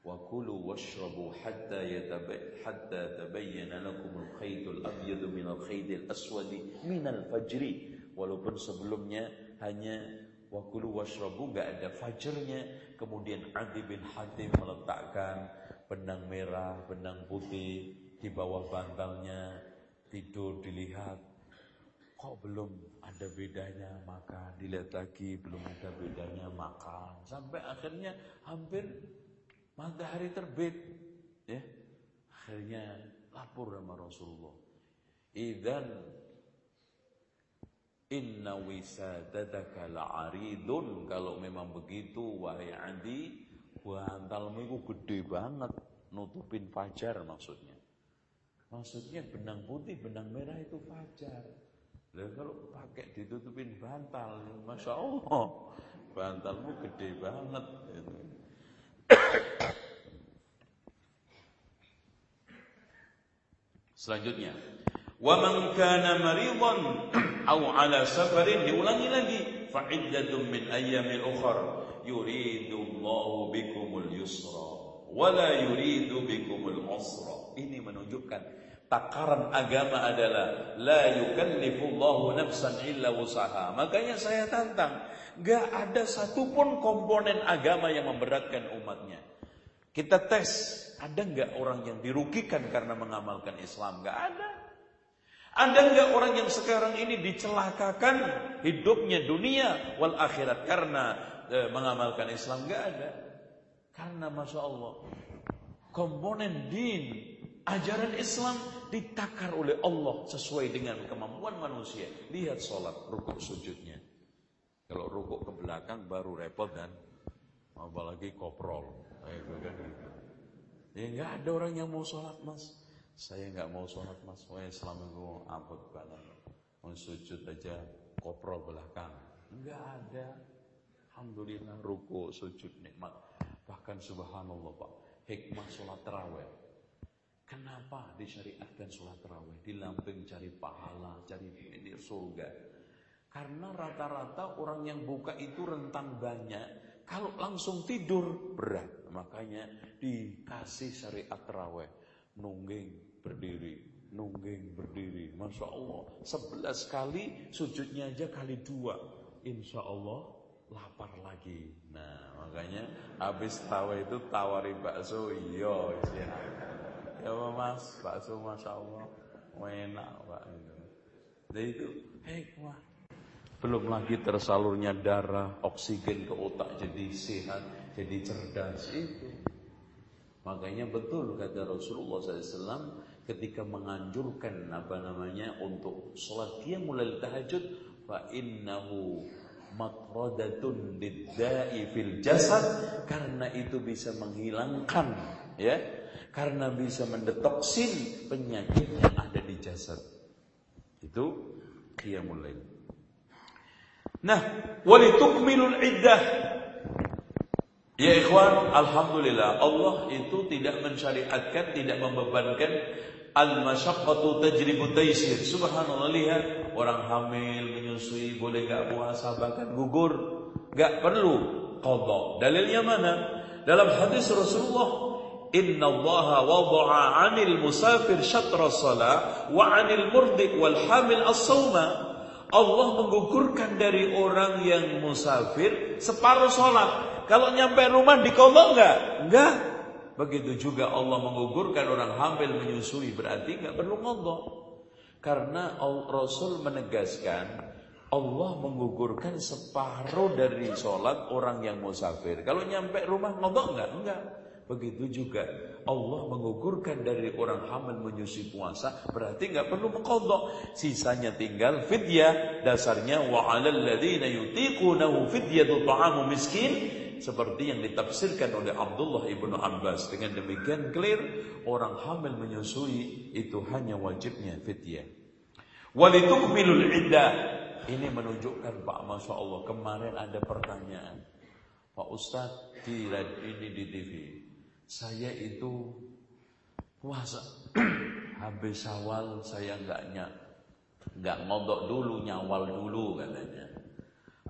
wa kulu washrabu hatta yatabay hatta tabayyana lakum al-khaytul abyadu min al-khaytil aswadi min al-fajri walaupun sebelumnya hanya wakulu washrabu nggak ada fajrnya kemudian Adi bin Hatim meletakkan benang merah benang putih di bawah bantalnya tidur dilihat. Kok belum ada bedanya maka dilihat lagi belum ada bedanya makan. Sampai akhirnya hampir matahari terbit ya. Akhirnya lapor sama Rasulullah. Idan Inna wisadataka la'aridun. Kalau memang begitu Wahai Adi Bantalmu itu gede banget. Nutupin fajar maksudnya. Maksudnya benang putih Benang merah itu fajar. Lalu kalau pakai ditutupin bantal Masya Allah bantalmu gede banget. Selanjutnya, wa man kana maridan aw ala safarin diulangi lagi fa iddatun min ayyamin ukhra yuridu Allahu bikumul yusra wa la yuridu bikumul usra. Ini menunjukkan takaran agama adalah la yukallifullahu nafsan illa wusaha. Makanya saya tantang, gak ada satupun komponen agama yang memberatkan umatnya. Kita tes, ada nggak orang yang dirugikan karena mengamalkan Islam? Nggak ada. Ada nggak orang yang sekarang ini dicelakakan hidupnya dunia wal akhirat karena e, mengamalkan Islam? Nggak ada. Karena masya Allah komponen din ajaran Islam ditakar oleh Allah sesuai dengan kemampuan manusia. Lihat sholat rukuk sujudnya. Kalau rukuk ke belakang baru repot dan apalagi koprol. Ya nggak ada orang yang mau sholat mas. Saya nggak mau sholat mas. Islam itu apa balan. Mau sujud aja koprol belakang. Nggak ada. Alhamdulillah ruku sujud nikmat. Bahkan subhanallah pak. Hikmah sholat terawih. Kenapa disyariatkan sholat terawih? Di lamping cari pahala, cari ini surga. Karena rata-rata orang yang buka itu rentang banyak kalau langsung tidur berat. Makanya dikasih syariat terawih. Nungging berdiri, nungging berdiri. Masya Allah. Sebelas kali sujudnya aja kali dua. Insya Allah lapar lagi. Nah makanya habis tawa itu tawari bakso. Iya. Ya, ya mas, bakso Masya Allah. Enak pak. Jadi itu hikmah. Belum lagi tersalurnya darah, oksigen ke otak jadi sehat, jadi cerdas itu. Makanya betul kata Rasulullah SAW ketika menganjurkan apa namanya untuk sholat dia mulai tahajud fa innahu matradatun diddai fil jasad karena itu bisa menghilangkan ya karena bisa mendetoksin penyakit yang ada di jasad itu qiyamul lail Nah, walitukmilul iddah. Ya ikhwan, alhamdulillah Allah itu tidak mensyariatkan, tidak membebankan al-masyaqqatu tajribu taysir. Subhanallah lihat orang hamil menyusui boleh gak puasa bahkan gugur, gak perlu qadha. Dalilnya mana? Dalam hadis Rasulullah Inna Allah wada'a 'anil musafir syatra salat wa 'anil murdi wal hamil as-sawma. Allah menggugurkan dari orang yang musafir separuh sholat. Kalau nyampe rumah dikodok enggak? Enggak. Begitu juga Allah menggugurkan orang hamil menyusui berarti enggak perlu ngodok. Karena Rasul menegaskan Allah menggugurkan separuh dari sholat orang yang musafir. Kalau nyampe rumah ngodok enggak? Enggak. Begitu juga Allah mengugurkan dari orang hamil menyusui puasa berarti nggak perlu mengkodok sisanya tinggal fidyah dasarnya wa 'alal ladzina yutiqunahu fidyatu ta'amu miskin seperti yang ditafsirkan oleh Abdullah ibnu Abbas. Dengan demikian clear orang hamil menyusui itu hanya wajibnya fidyah walitukmilul iddah. Ini menunjukkan Pak Masya Allah kemarin ada pertanyaan. Pak Ustadz di ini di TV saya itu puasa. Habis awal saya nggak nyak nggak ngodok dulu nyawal dulu katanya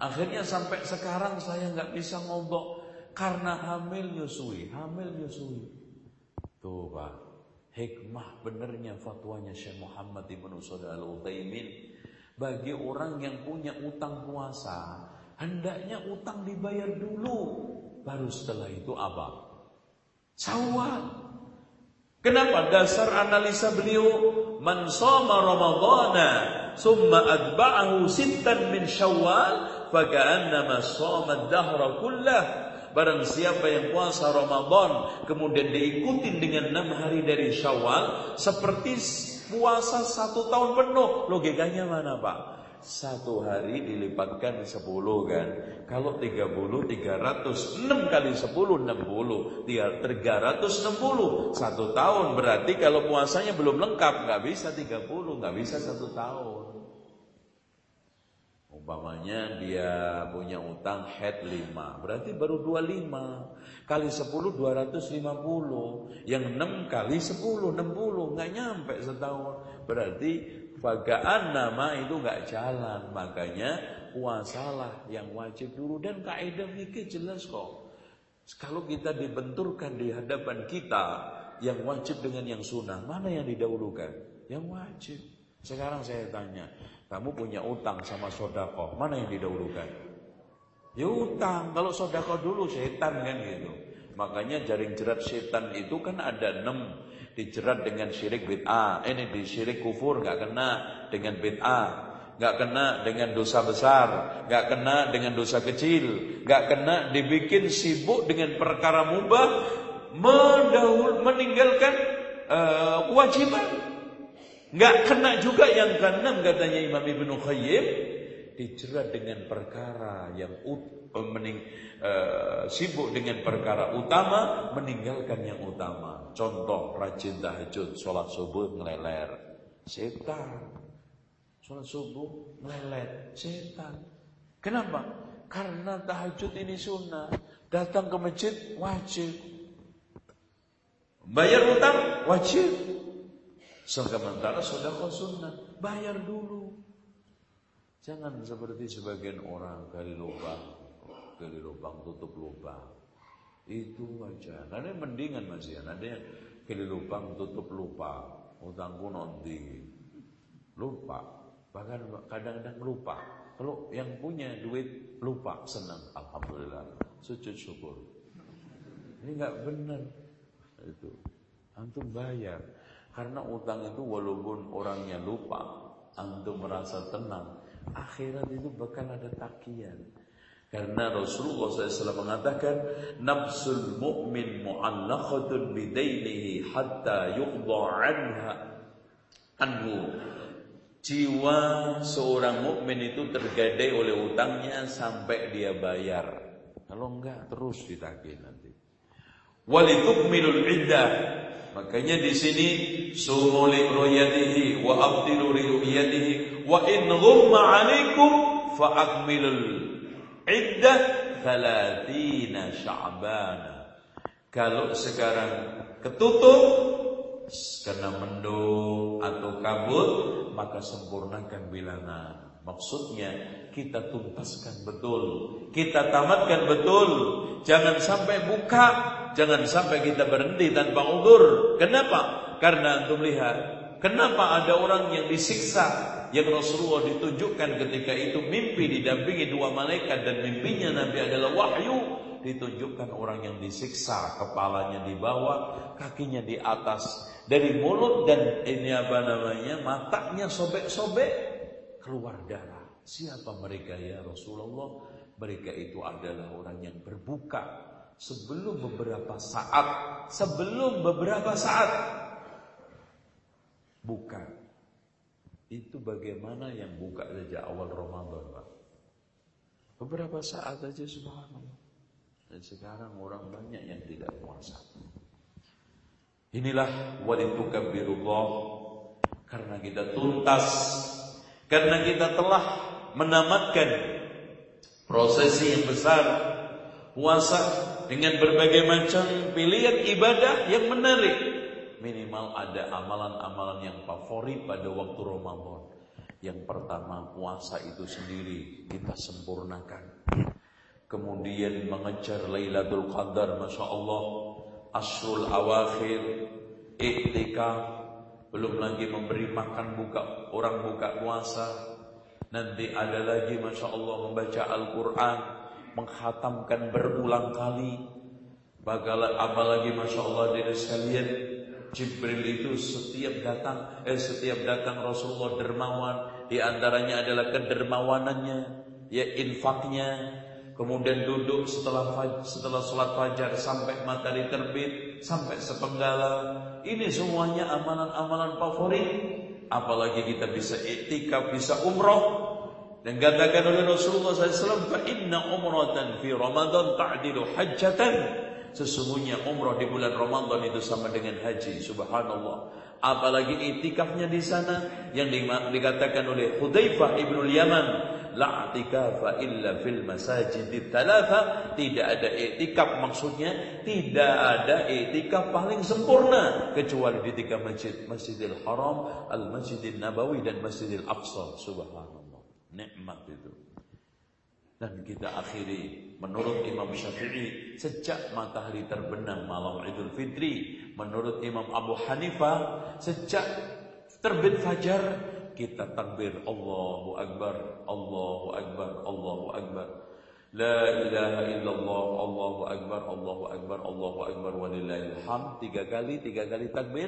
akhirnya sampai sekarang saya nggak bisa ngodok karena hamil nyusui hamil nyusui tuh pak. Hikmah benernya fatwanya Syekh Muhammad Ibnu Saudara Al Utsaimin bagi orang yang punya utang puasa hendaknya utang dibayar dulu. Baru setelah itu apa? Syawal. Kenapa? Dasar analisa beliau man shoma ramadhana summa adba'ahu sittan min syawal faka'annama shoma dahra kullah. Barang siapa yang puasa Ramadan kemudian diikuti dengan enam hari dari Syawal seperti puasa satu tahun penuh. Logikanya mana, Pak? Satu hari dilipatkan sepuluh kan. Kalau tiga puluh, tiga ratus. Enam kali sepuluh, enam puluh. Tiga ratus enam puluh. Satu tahun. Berarti kalau puasanya belum lengkap. nggak bisa tiga puluh. nggak bisa satu tahun. Umpamanya dia punya utang head 5, berarti baru 25. Kali 10 250. Yang 6 kali 10 60, nggak nyampe setahun. Berarti bagaan nama itu nggak jalan. Makanya puasalah yang wajib dulu dan kaidah fikih jelas kok. Kalau kita dibenturkan di hadapan kita yang wajib dengan yang sunnah, mana yang didahulukan? Yang wajib. Sekarang saya tanya, kamu punya utang sama sodako, mana yang didahulukan? Ya utang, kalau sodako dulu setan kan gitu. Makanya jaring jerat setan itu kan ada enam dijerat dengan syirik bid'ah. Ini di syirik kufur nggak kena dengan bid'ah, nggak kena dengan dosa besar, nggak kena dengan dosa kecil, nggak kena dibikin sibuk dengan perkara mubah, mendahul meninggalkan uh, kewajiban. Nggak kena juga yang keenam katanya Imam Ibnu Qayyim dijerat dengan perkara yang ut, mening, uh, sibuk dengan perkara utama meninggalkan yang utama. Contoh rajin tahajud, sholat subuh ngeleler, setan. Sholat subuh ngeleler, setan. Kenapa? Karena tahajud ini sunnah. Datang ke masjid wajib. Bayar utang wajib. Sementara sudah sunnah, bayar dulu. Jangan seperti sebagian orang gali lubang, gali lubang, tutup lubang. Itu aja. Nanti mendingan masih. Nanti yang gali lubang, tutup lupa. Utangku nanti lupa. Bahkan kadang-kadang lupa. Kalau yang punya duit lupa, senang. Alhamdulillah. Sujud syukur. Ini nggak benar. Itu. Antum bayar. Karena utang itu walaupun orangnya lupa, antum merasa tenang, akhirat itu bakal ada takian. Karena Rasulullah SAW mengatakan Nafsul mu'min mu'allakhatun bidainihi hatta yuqda anha. Anhu. Jiwa seorang mukmin itu tergadai oleh utangnya sampai dia bayar. Kalau enggak terus ditagih nanti. Walitukmilul iddah Makanya di sini sumu li ru'yatihi wa abdilu li ru'yatihi wa in ghumma 'alaikum fa akmilul iddah 30 sya'bana. Kalau sekarang ketutup karena mendung atau kabut maka sempurnakan bilangan. Maksudnya kita tuntaskan betul, kita tamatkan betul, jangan sampai buka jangan sampai kita berhenti tanpa udur. Kenapa? Karena antum lihat, kenapa ada orang yang disiksa yang Rasulullah ditunjukkan ketika itu mimpi didampingi dua malaikat dan mimpinya Nabi adalah wahyu ditunjukkan orang yang disiksa kepalanya di bawah kakinya di atas dari mulut dan ini apa namanya matanya sobek-sobek keluar darah siapa mereka ya Rasulullah mereka itu adalah orang yang berbuka sebelum beberapa saat, sebelum beberapa saat. Bukan. Itu bagaimana yang buka saja awal Ramadan, Pak. Beberapa saat aja subhanallah. Dan sekarang orang banyak yang tidak puasa. Inilah walitukabbirullah karena kita tuntas karena kita telah menamatkan prosesi yang besar puasa dengan berbagai macam pilihan ibadah yang menarik. Minimal ada amalan-amalan yang favorit pada waktu Ramadan. Yang pertama puasa itu sendiri kita sempurnakan. Kemudian mengejar Lailatul Qadar, masya Allah, Asrul Awakhir, Iktikaf, belum lagi memberi makan buka orang buka puasa. Nanti ada lagi, masya Allah, membaca Al-Quran, menghatamkan berulang kali. Bagalah apalagi masya Allah dari sekalian Jibril itu setiap datang eh setiap datang Rasulullah dermawan di antaranya adalah kedermawanannya ya infaknya kemudian duduk setelah setelah sholat fajar sampai matahari terbit sampai sepenggala ini semuanya amalan-amalan favorit apalagi kita bisa iktikaf bisa umroh dan katakan oleh Rasulullah SAW, inna umratan fi Ramadan ta'dilu hajjatan. Sesungguhnya umrah di bulan Ramadan itu sama dengan haji. Subhanallah. Apalagi itikafnya di sana yang dikatakan oleh Hudzaifah ibnul Yaman la i'tikafa illa fil masajid thalatha, tidak ada i'tikaf maksudnya tidak ada i'tikaf paling sempurna kecuali di tiga masjid, Masjidil Haram, Al Masjidil Nabawi dan Masjidil Aqsa. Subhanallah. Nikmat itu. Dan kita akhiri menurut Imam Syafi'i sejak matahari terbenam malam Idul Fitri, menurut Imam Abu Hanifah sejak terbit fajar kita takbir Allahu Akbar, Allahu Akbar, Allahu Akbar. La ilaha illallah, Allahu Akbar, Allahu Akbar, Allahu Akbar, walillahil hamd. Tiga kali, tiga kali takbir.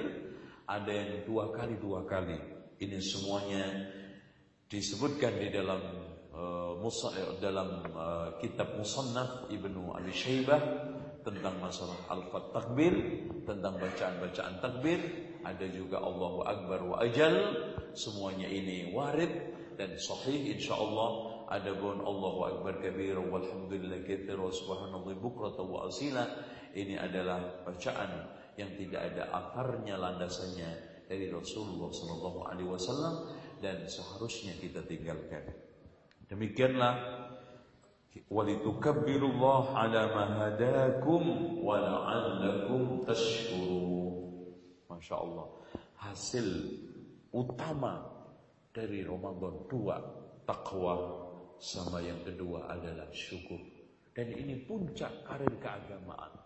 Ada yang dua kali, dua kali. Ini semuanya disebutkan di dalam uh, dalam uh, kitab Musannaf Ibnu Abi Syaibah tentang masalah al-fat takbir, tentang bacaan-bacaan takbir, ada juga Allahu Akbar wa ajal, semuanya ini warid dan sahih insyaallah. Adapun Allahu Akbar kabir walhamdulillah katsir wa subhanallah bukratan wa asila, ini adalah bacaan yang tidak ada akarnya landasannya dari Rasulullah sallallahu alaihi wasallam dan seharusnya kita tinggalkan. Demikianlah walitukabbirullaha ala ma hadakum wa la'allakum tashkurun. Masya Allah. Hasil utama dari Ramadan dua takwa sama yang kedua adalah syukur. Dan ini puncak karir keagamaan.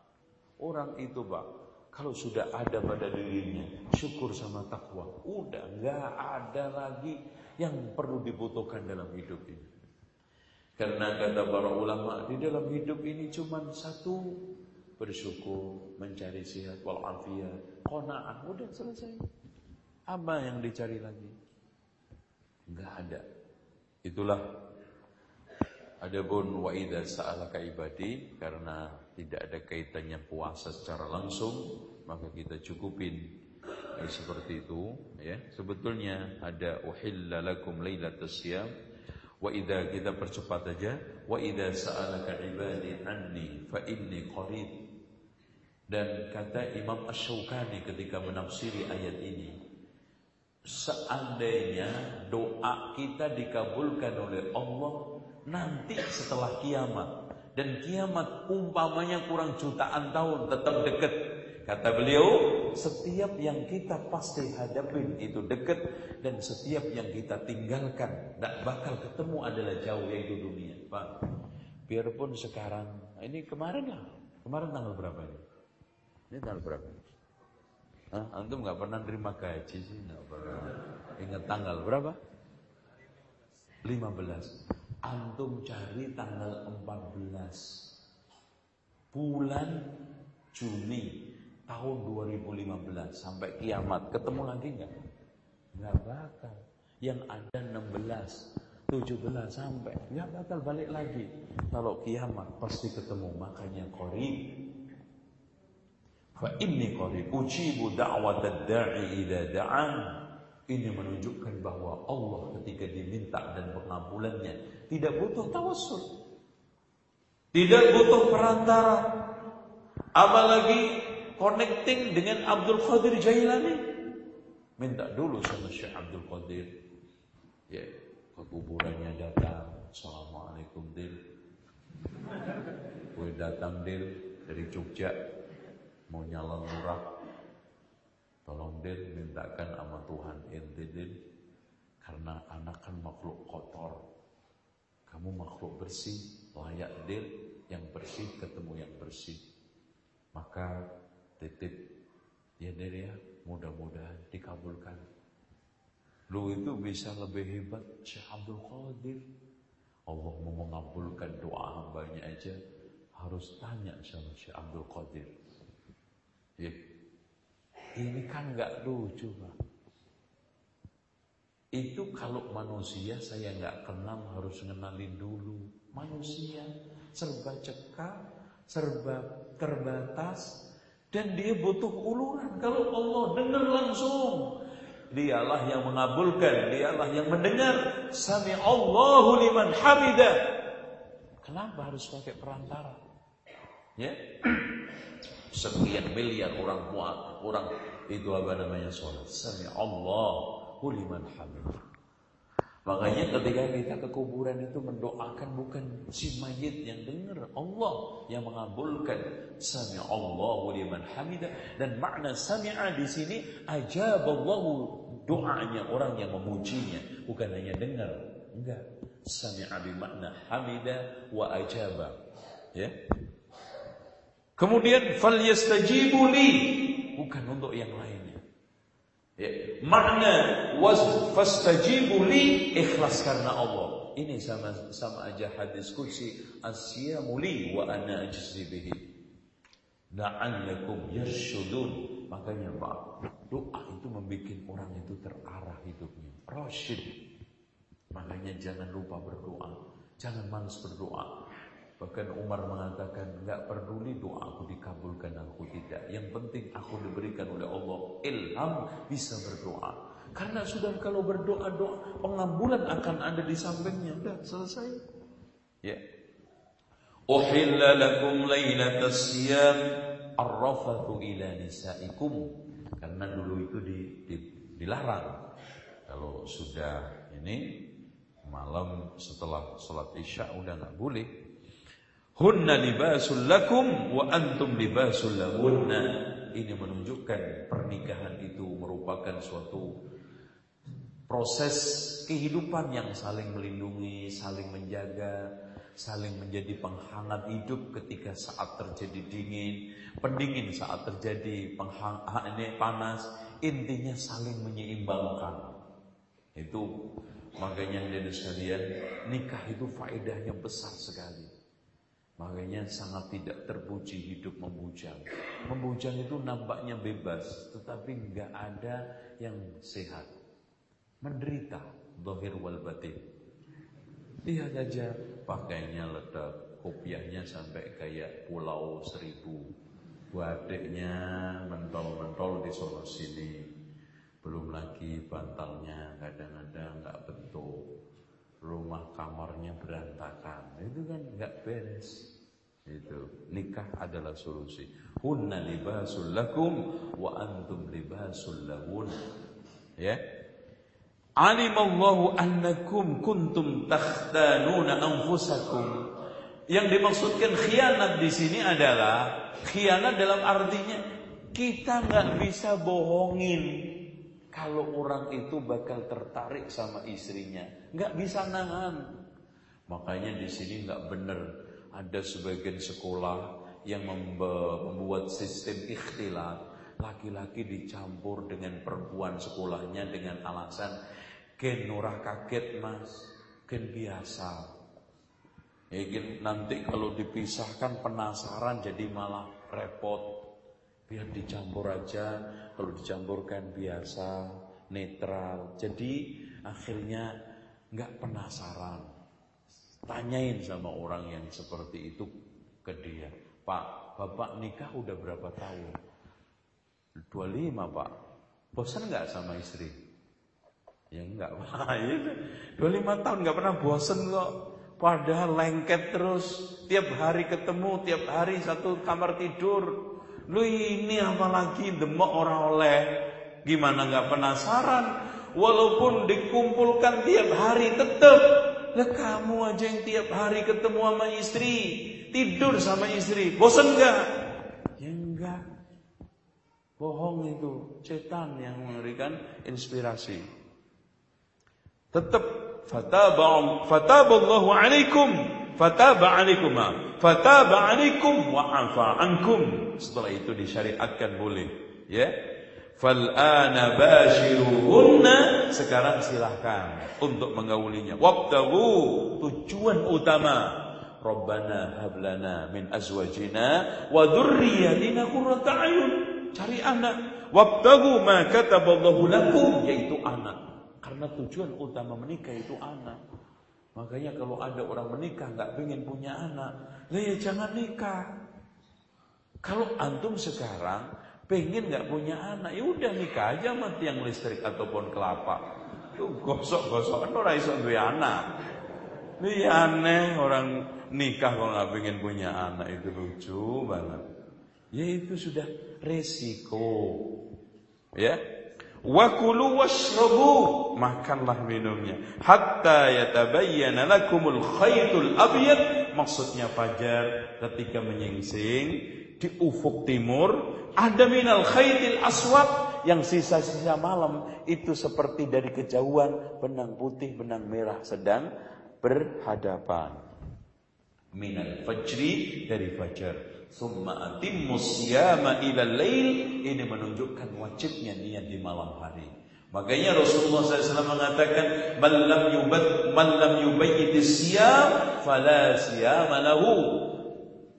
Orang itu, Pak, kalau sudah ada pada dirinya syukur sama takwa, udah nggak ada lagi yang perlu dibutuhkan dalam hidup ini. Karena kata para ulama di dalam hidup ini cuma satu bersyukur, mencari sehat walafiat, qanaah, udah selesai. Apa yang dicari lagi? Enggak ada. Itulah Adapun wa idza sa'alaka ibadi karena tidak ada kaitannya puasa secara langsung, maka kita cukupin eh, seperti itu ya. Sebetulnya ada uhilla lakum lailatas siyam Wa idza kita percepat aja, wa idza sa'alaka ibadi anni fa inni qarib. Dan kata Imam Asy-Syaukani ketika menafsiri ayat ini, seandainya doa kita dikabulkan oleh Allah nanti setelah kiamat dan kiamat umpamanya kurang jutaan tahun tetap dekat Kata beliau, setiap yang kita pasti hadapin itu dekat dan setiap yang kita tinggalkan tidak bakal ketemu adalah jauh yaitu dunia. Pak, biarpun sekarang ini kemarin lah, kemarin tanggal berapa ini? Ini tanggal berapa? Hah? Antum nggak pernah terima gaji sih, nggak pernah. Ingat tanggal berapa? 15. Antum cari tanggal 14 bulan Juni tahun 2015 sampai kiamat ketemu lagi nggak? Nggak bakal. Yang ada 16, 17 sampai nggak bakal balik lagi. Kalau kiamat pasti ketemu. Makanya korib. Fa inni qarib ujibu da'watad da'i idza da'an. Ini menunjukkan bahwa Allah ketika diminta dan pengabulannya tidak butuh tawassul. Tidak butuh perantara. Apalagi connecting dengan Abdul Qadir Jailani. Minta dulu sama Syekh Abdul Qadir. Ya, ke kuburannya datang. Assalamualaikum Dil. Gue datang Dil dari Jogja. Mau nyalon murah. Tolong Dil mintakan sama Tuhan ente Dil. Karena anak kan makhluk kotor. Kamu makhluk bersih, layak Dil. Yang bersih ketemu yang bersih. Maka titip ya dari ya mudah-mudahan dikabulkan. Lu itu bisa lebih hebat Syekh Abdul Qadir. Allah mau mengabulkan doa hambanya aja harus tanya sama Syekh Abdul Qadir. Ya. ini kan nggak lucu pak. Itu kalau manusia saya nggak kenal harus ngenalin dulu. Manusia serba cekak serba terbatas dan dia butuh uluran. Kalau Allah dengar langsung. Dialah yang mengabulkan. Dialah yang mendengar. Sami Allahu liman hamidah. Kenapa harus pakai perantara? Ya. Sekian miliar orang muat, orang itu apa namanya. Sami Allahu liman hamidah. Makanya ketika kita ke kuburan itu mendoakan bukan si mayit yang dengar, Allah yang mengabulkan. Sami Allahu liman hamidah dan makna sami'a di sini ajaballahu doanya orang yang memujinya, bukan hanya dengar. Enggak. Sami'a makna hamida wa ajaba. Ya. Kemudian fal yastajibu li bukan untuk yang lainnya. Ya. Makna was fastajibu li ikhlas karena Allah. Ini sama sama aja hadis qudsi asyamu li wa ana ajzi bihi. La'allakum yarshudun. Makanya Pak, doa itu membuat orang itu terarah hidupnya. Rasyid. Makanya jangan lupa berdoa. Jangan malas berdoa. Bahkan Umar mengatakan, nggak peduli doa aku dikabulkan aku tidak. Yang penting aku diberikan oleh Allah ilham bisa berdoa. Karena sudah kalau berdoa doa pengabulan akan ada di sampingnya. Udah selesai. Ya. Uhilla lakum lailatas siyam arrafathu ila nisaikum. Karena dulu itu di, di, dilarang. Kalau sudah ini malam setelah sholat isya udah nggak boleh. Hunna libasul lakum wa antum libasul lahunna. Ini menunjukkan pernikahan itu merupakan suatu proses kehidupan yang saling melindungi, saling menjaga, saling menjadi penghangat hidup ketika saat terjadi dingin, pendingin saat terjadi penghangat ini panas, intinya saling menyeimbangkan. Itu Makanya dari sekalian nikah itu faedahnya besar sekali. Makanya sangat tidak terpuji hidup membujang. Membujang itu nampaknya bebas, tetapi nggak ada yang sehat. Menderita, dohir wal batin. Lihat aja pakainya ledak, kopiahnya sampai kayak pulau seribu. Wadiknya mentol-mentol di sono sini. Belum lagi bantalnya kadang-kadang nggak bentuk. Rumah kamarnya berantakan. Itu kan nggak beres. Itu nikah adalah solusi. Hunna libasul lakum wa antum libasul lahun. Ya. Alimallahu annakum kuntum takhtanuna anfusakum. Yang dimaksudkan khianat di sini adalah khianat dalam artinya kita nggak bisa bohongin kalau orang itu bakal tertarik sama istrinya, nggak bisa nahan. Makanya di sini nggak benar ada sebagian sekolah yang membuat sistem ikhtilat. Laki-laki dicampur dengan perempuan sekolahnya dengan alasan ken nurah kaget mas. Ken biasa. Ya, nanti kalau dipisahkan penasaran jadi malah repot. Biar dicampur aja, kalau dicampurkan biasa, netral. Jadi akhirnya nggak penasaran. Tanyain sama orang yang seperti itu ke dia. Pak, bapak nikah udah berapa tahun? 25 pak. Bosan nggak sama istri? Ya enggak pak. 25 iya tahun nggak pernah bosan kok. Padahal lengket terus. Tiap hari ketemu, tiap hari satu kamar tidur. Lu ini apalagi demok orang oleh. Gimana nggak penasaran? Walaupun dikumpulkan tiap hari tetap Lah kamu aja yang tiap hari ketemu sama istri. Tidur sama istri. Bosan nggak? Ya enggak Bohong itu. Setan yang memberikan inspirasi. Tetap Fataballahu alaikum Fataba alaikum Fataba alaikum wa afa ankum. Setelah itu disyariatkan boleh, ya. Fal'ana bashiruhunna. Sekarang silahkan Untuk mengaulinya Wabtagu Tujuan utama. Rabbana hablana min azwajina Wa dhurriyatina kurrata ayun. Cari anak. Wabtagu ma kataballahu lakum Yaitu anak. Karena tujuan utama menikah itu anak Makanya kalau ada orang menikah nggak pengen punya anak, lah ya jangan nikah. Kalau antum sekarang pengen nggak punya anak, ya udah nikah aja mati yang listrik ataupun kelapa. Itu gosok-gosokan orang iso duwe anak. Ini aneh orang nikah kalau nggak pengen punya anak itu lucu banget. Ya itu sudah resiko. Ya. Wa kulu washrabu, makanlah minumnya. Hatta yatabayyana lakumul khaytul abyad, maksudnya fajar ketika menyingsing di ufuk timur ada minal khaytil aswad. Yang sisa-sisa malam itu seperti dari kejauhan benang putih benang merah sedang berhadapan. Minal fajri dari fajar Summa atimmu siyama ila lail. Ini menunjukkan wajibnya niat di malam hari. Makanya Rasulullah SAW mengatakan, "Man lam yubad man lam yubayyit siyam fala siyama lahu."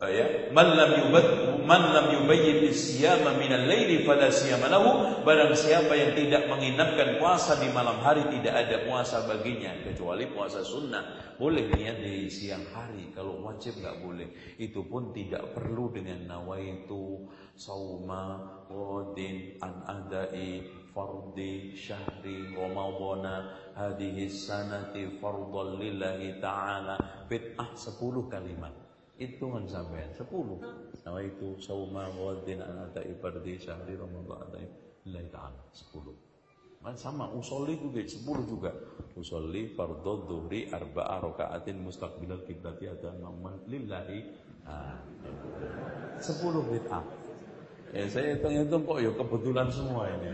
Ya. Man lam yubad man lam yubayyit siyama min al-laili fala siyama lahu. Barang siapa yang tidak menginapkan puasa di malam hari tidak ada puasa baginya kecuali puasa sunnah boleh niat di siang hari. Kalau wajib nggak boleh. Itu pun tidak perlu dengan nawaitu sauma wadin an adai fardi syahri ramadhana. Hadhihi sanati fardhan lillahi ta'ala. Bid'ah 10 kalimat hitungan sampean 10 nama itu sauma wadin anata ibardi syahri ramadan ada lillahi ta'ala 10 kan sama usolli juga 10 juga. Usolli fardhu dhuhri arba'a rakaatin mustaqbilal kiblati ada nama lillahi nah, 10 bid'ah. Ya saya hitung-hitung kok ya kebetulan semua ini.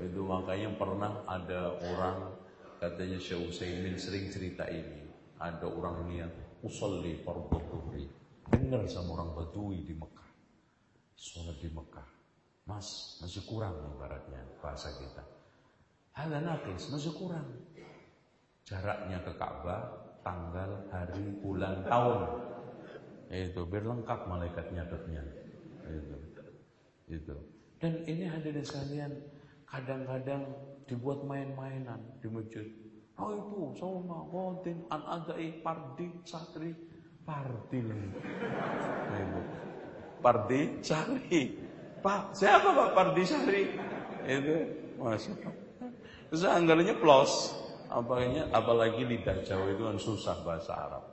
Itu makanya pernah ada orang katanya Syekh Utsaimin sering cerita ini. Ada orang niat usolli fardhu dhuhri. Dengar sama orang Badui di Mekah. Sholat di Mekah. Mas, masih kurang ibaratnya bahasa kita. Halan nakis, masih kurang. Jaraknya ke Ka'bah, tanggal, hari, bulan, tahun. Itu biar lengkap malaikat nyatetnya. Itu. Itu. Dan ini hadirin sekalian, kadang-kadang dibuat main-mainan di masjid. Oh itu soma, kontin, an adai, pardi, satri, pardi. Pardi, sari. Pak, siapa Pak Pardi Sari? Itu, masuk. Terus anggarannya plus. Apalagi, apalagi lidah Jawa itu kan susah bahasa Arab.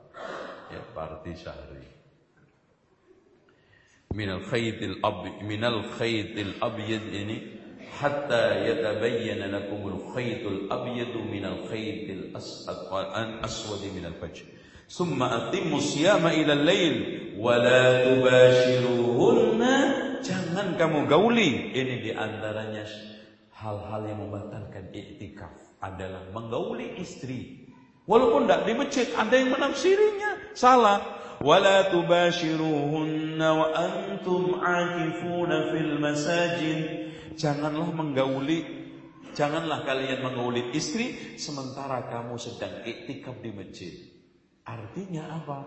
Ya, Pardi Sari. Minal khaytil ab minal khaytil abyad ini حتى يتبين لكم الخيط الأبيض من الخيط الأسود من الفجر ثم أتموا الصيام إلى الليل ولا تباشروهن jangan kamu gauli ini diantaranya hal-hal yang membatalkan iktikaf adalah menggauli istri walaupun tidak di masjid ada yang menafsirinya salah wala tubashiruhunna wa antum akifuna fil masajid Janganlah menggauli Janganlah kalian menggauli istri Sementara kamu sedang iktikaf di masjid. Artinya apa?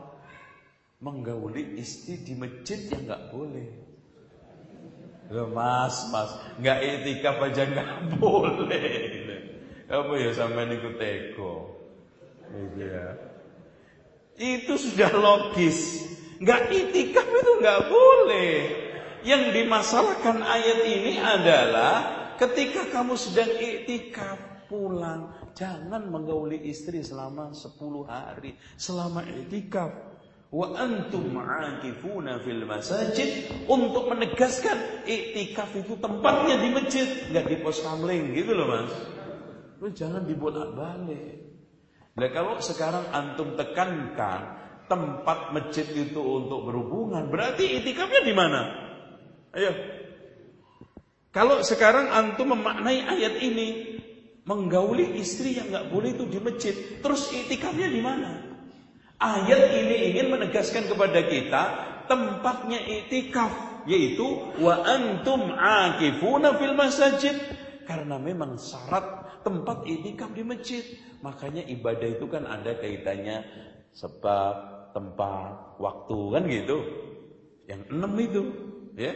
Menggauli istri di masjid yang nggak boleh. Mas, mas nggak iktikaf aja nggak boleh. Apa ya sampai ikut teko Itu ya Itu sudah logis. Nggak itikaf itu nggak boleh yang dimasalahkan ayat ini adalah ketika kamu sedang iktikaf pulang, jangan menggauli istri selama 10 hari selama iktikaf. Wa antum fil masajid untuk menegaskan iktikaf itu tempatnya di masjid, nggak di pos kamling gitu loh Mas. Lu jangan dibolak-balik. Nah kalau sekarang antum tekankan tempat masjid itu untuk berhubungan, berarti itikafnya di mana? Ayo. Kalau sekarang antum memaknai ayat ini menggauli istri yang nggak boleh itu di masjid, terus itikafnya di mana? Ayat ini ingin menegaskan kepada kita tempatnya itikaf yaitu wa antum akifuna fil masajid karena memang syarat tempat itikaf di masjid. Makanya ibadah itu kan ada kaitannya sebab, tempat, waktu kan gitu. Yang enam itu, ya.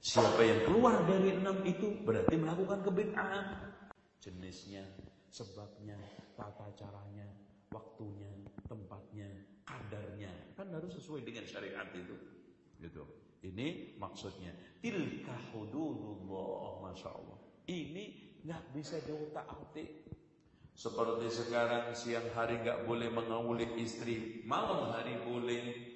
Siapa yang keluar dari enam itu berarti melakukan kebid'ahan. Jenisnya, sebabnya, tata caranya, waktunya, tempatnya, kadarnya. Kan harus sesuai dengan syariat itu. Gitu. Ini maksudnya. Tilka hududullah. Masya Allah. Ini nggak bisa diutak atik. Seperti sekarang siang hari nggak boleh mengauli istri, malam hari boleh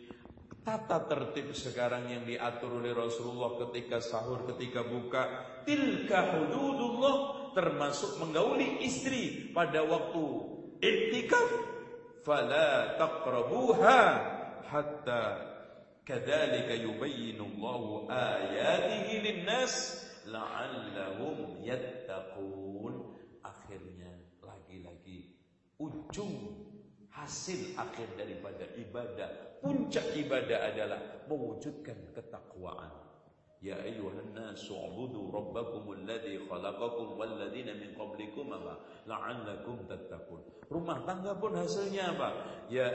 Tata tertib sekarang yang diatur oleh Rasulullah ketika sahur, ketika buka. Tilka hududullah termasuk menggauli istri pada waktu iktikaf fala taqrabuha hatta kadzalika yubayyinu Allahu ayatihi lin-nas la'allahum yattaqun akhirnya lagi-lagi ujung hasil akhir daripada ibadah puncak ibadah adalah mewujudkan ketakwaan Ya ayuhan nasu ubudu rabbakum alladhi khalaqakum walladhina min qablikum apa? La'allakum tattaqun. Rumah tangga pun hasilnya apa? Ya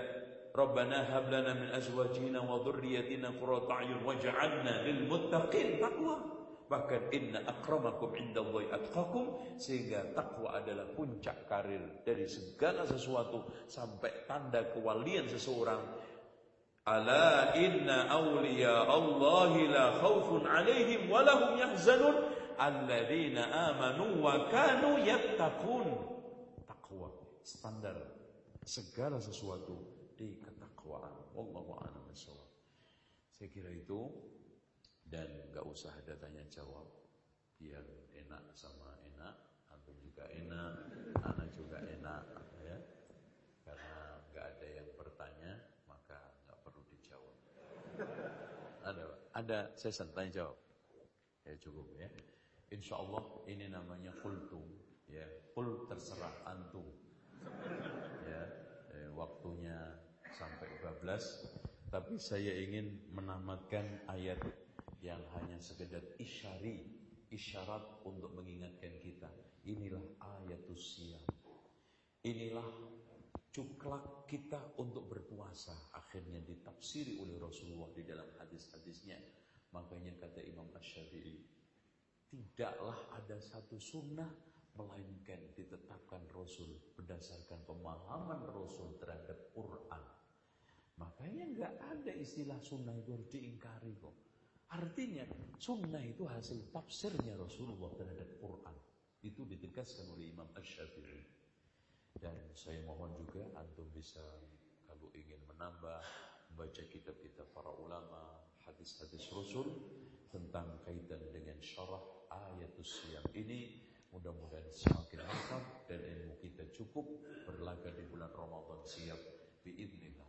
Rabbana hab lana min azwajina wa dhurriyyatina qurrata a'yun waj'alna lil muttaqin taqwa. Bahkan inna akramakum indallahi atqakum sehingga takwa adalah puncak karir dari segala sesuatu sampai tanda kewalian seseorang Ala inna awliya Allah la khawfun alaihim wa lahum yahzanun alladzina amanu wa kanu yattaqun. Takwa standar segala sesuatu di ketakwaan. Wallahu a'lam. Saya kira itu dan enggak usah ada tanya jawab biar enak sama enak antum juga enak anak juga enak ya karena enggak ada yang bertanya ada, ada saya santai jawab. Ya cukup ya. Insya Allah ini namanya kultum. Ya, kul terserah antum. Ya, eh, waktunya sampai 12 tapi saya ingin menamatkan ayat yang hanya sekedar isyari, isyarat untuk mengingatkan kita. Inilah ayatus siam. Inilah cuklak kita untuk berpuasa akhirnya ditafsiri oleh Rasulullah di dalam hadis-hadisnya. Makanya kata Imam Ash-Syafi'i, tidaklah ada satu sunnah melainkan ditetapkan Rasul berdasarkan pemahaman Rasul terhadap Quran. Makanya nggak ada istilah sunnah itu harus diingkari kok. Artinya sunnah itu hasil tafsirnya Rasulullah terhadap Quran. Itu ditegaskan oleh Imam Ash-Syafi'i. Dan saya mohon juga antum bisa kalau ingin menambah baca kitab-kitab para ulama, hadis-hadis Rasul tentang kaitan dengan syarah ayatus siyam ini mudah-mudahan semakin lengkap dan ilmu kita cukup berlaga di bulan Ramadan siap biidznillah.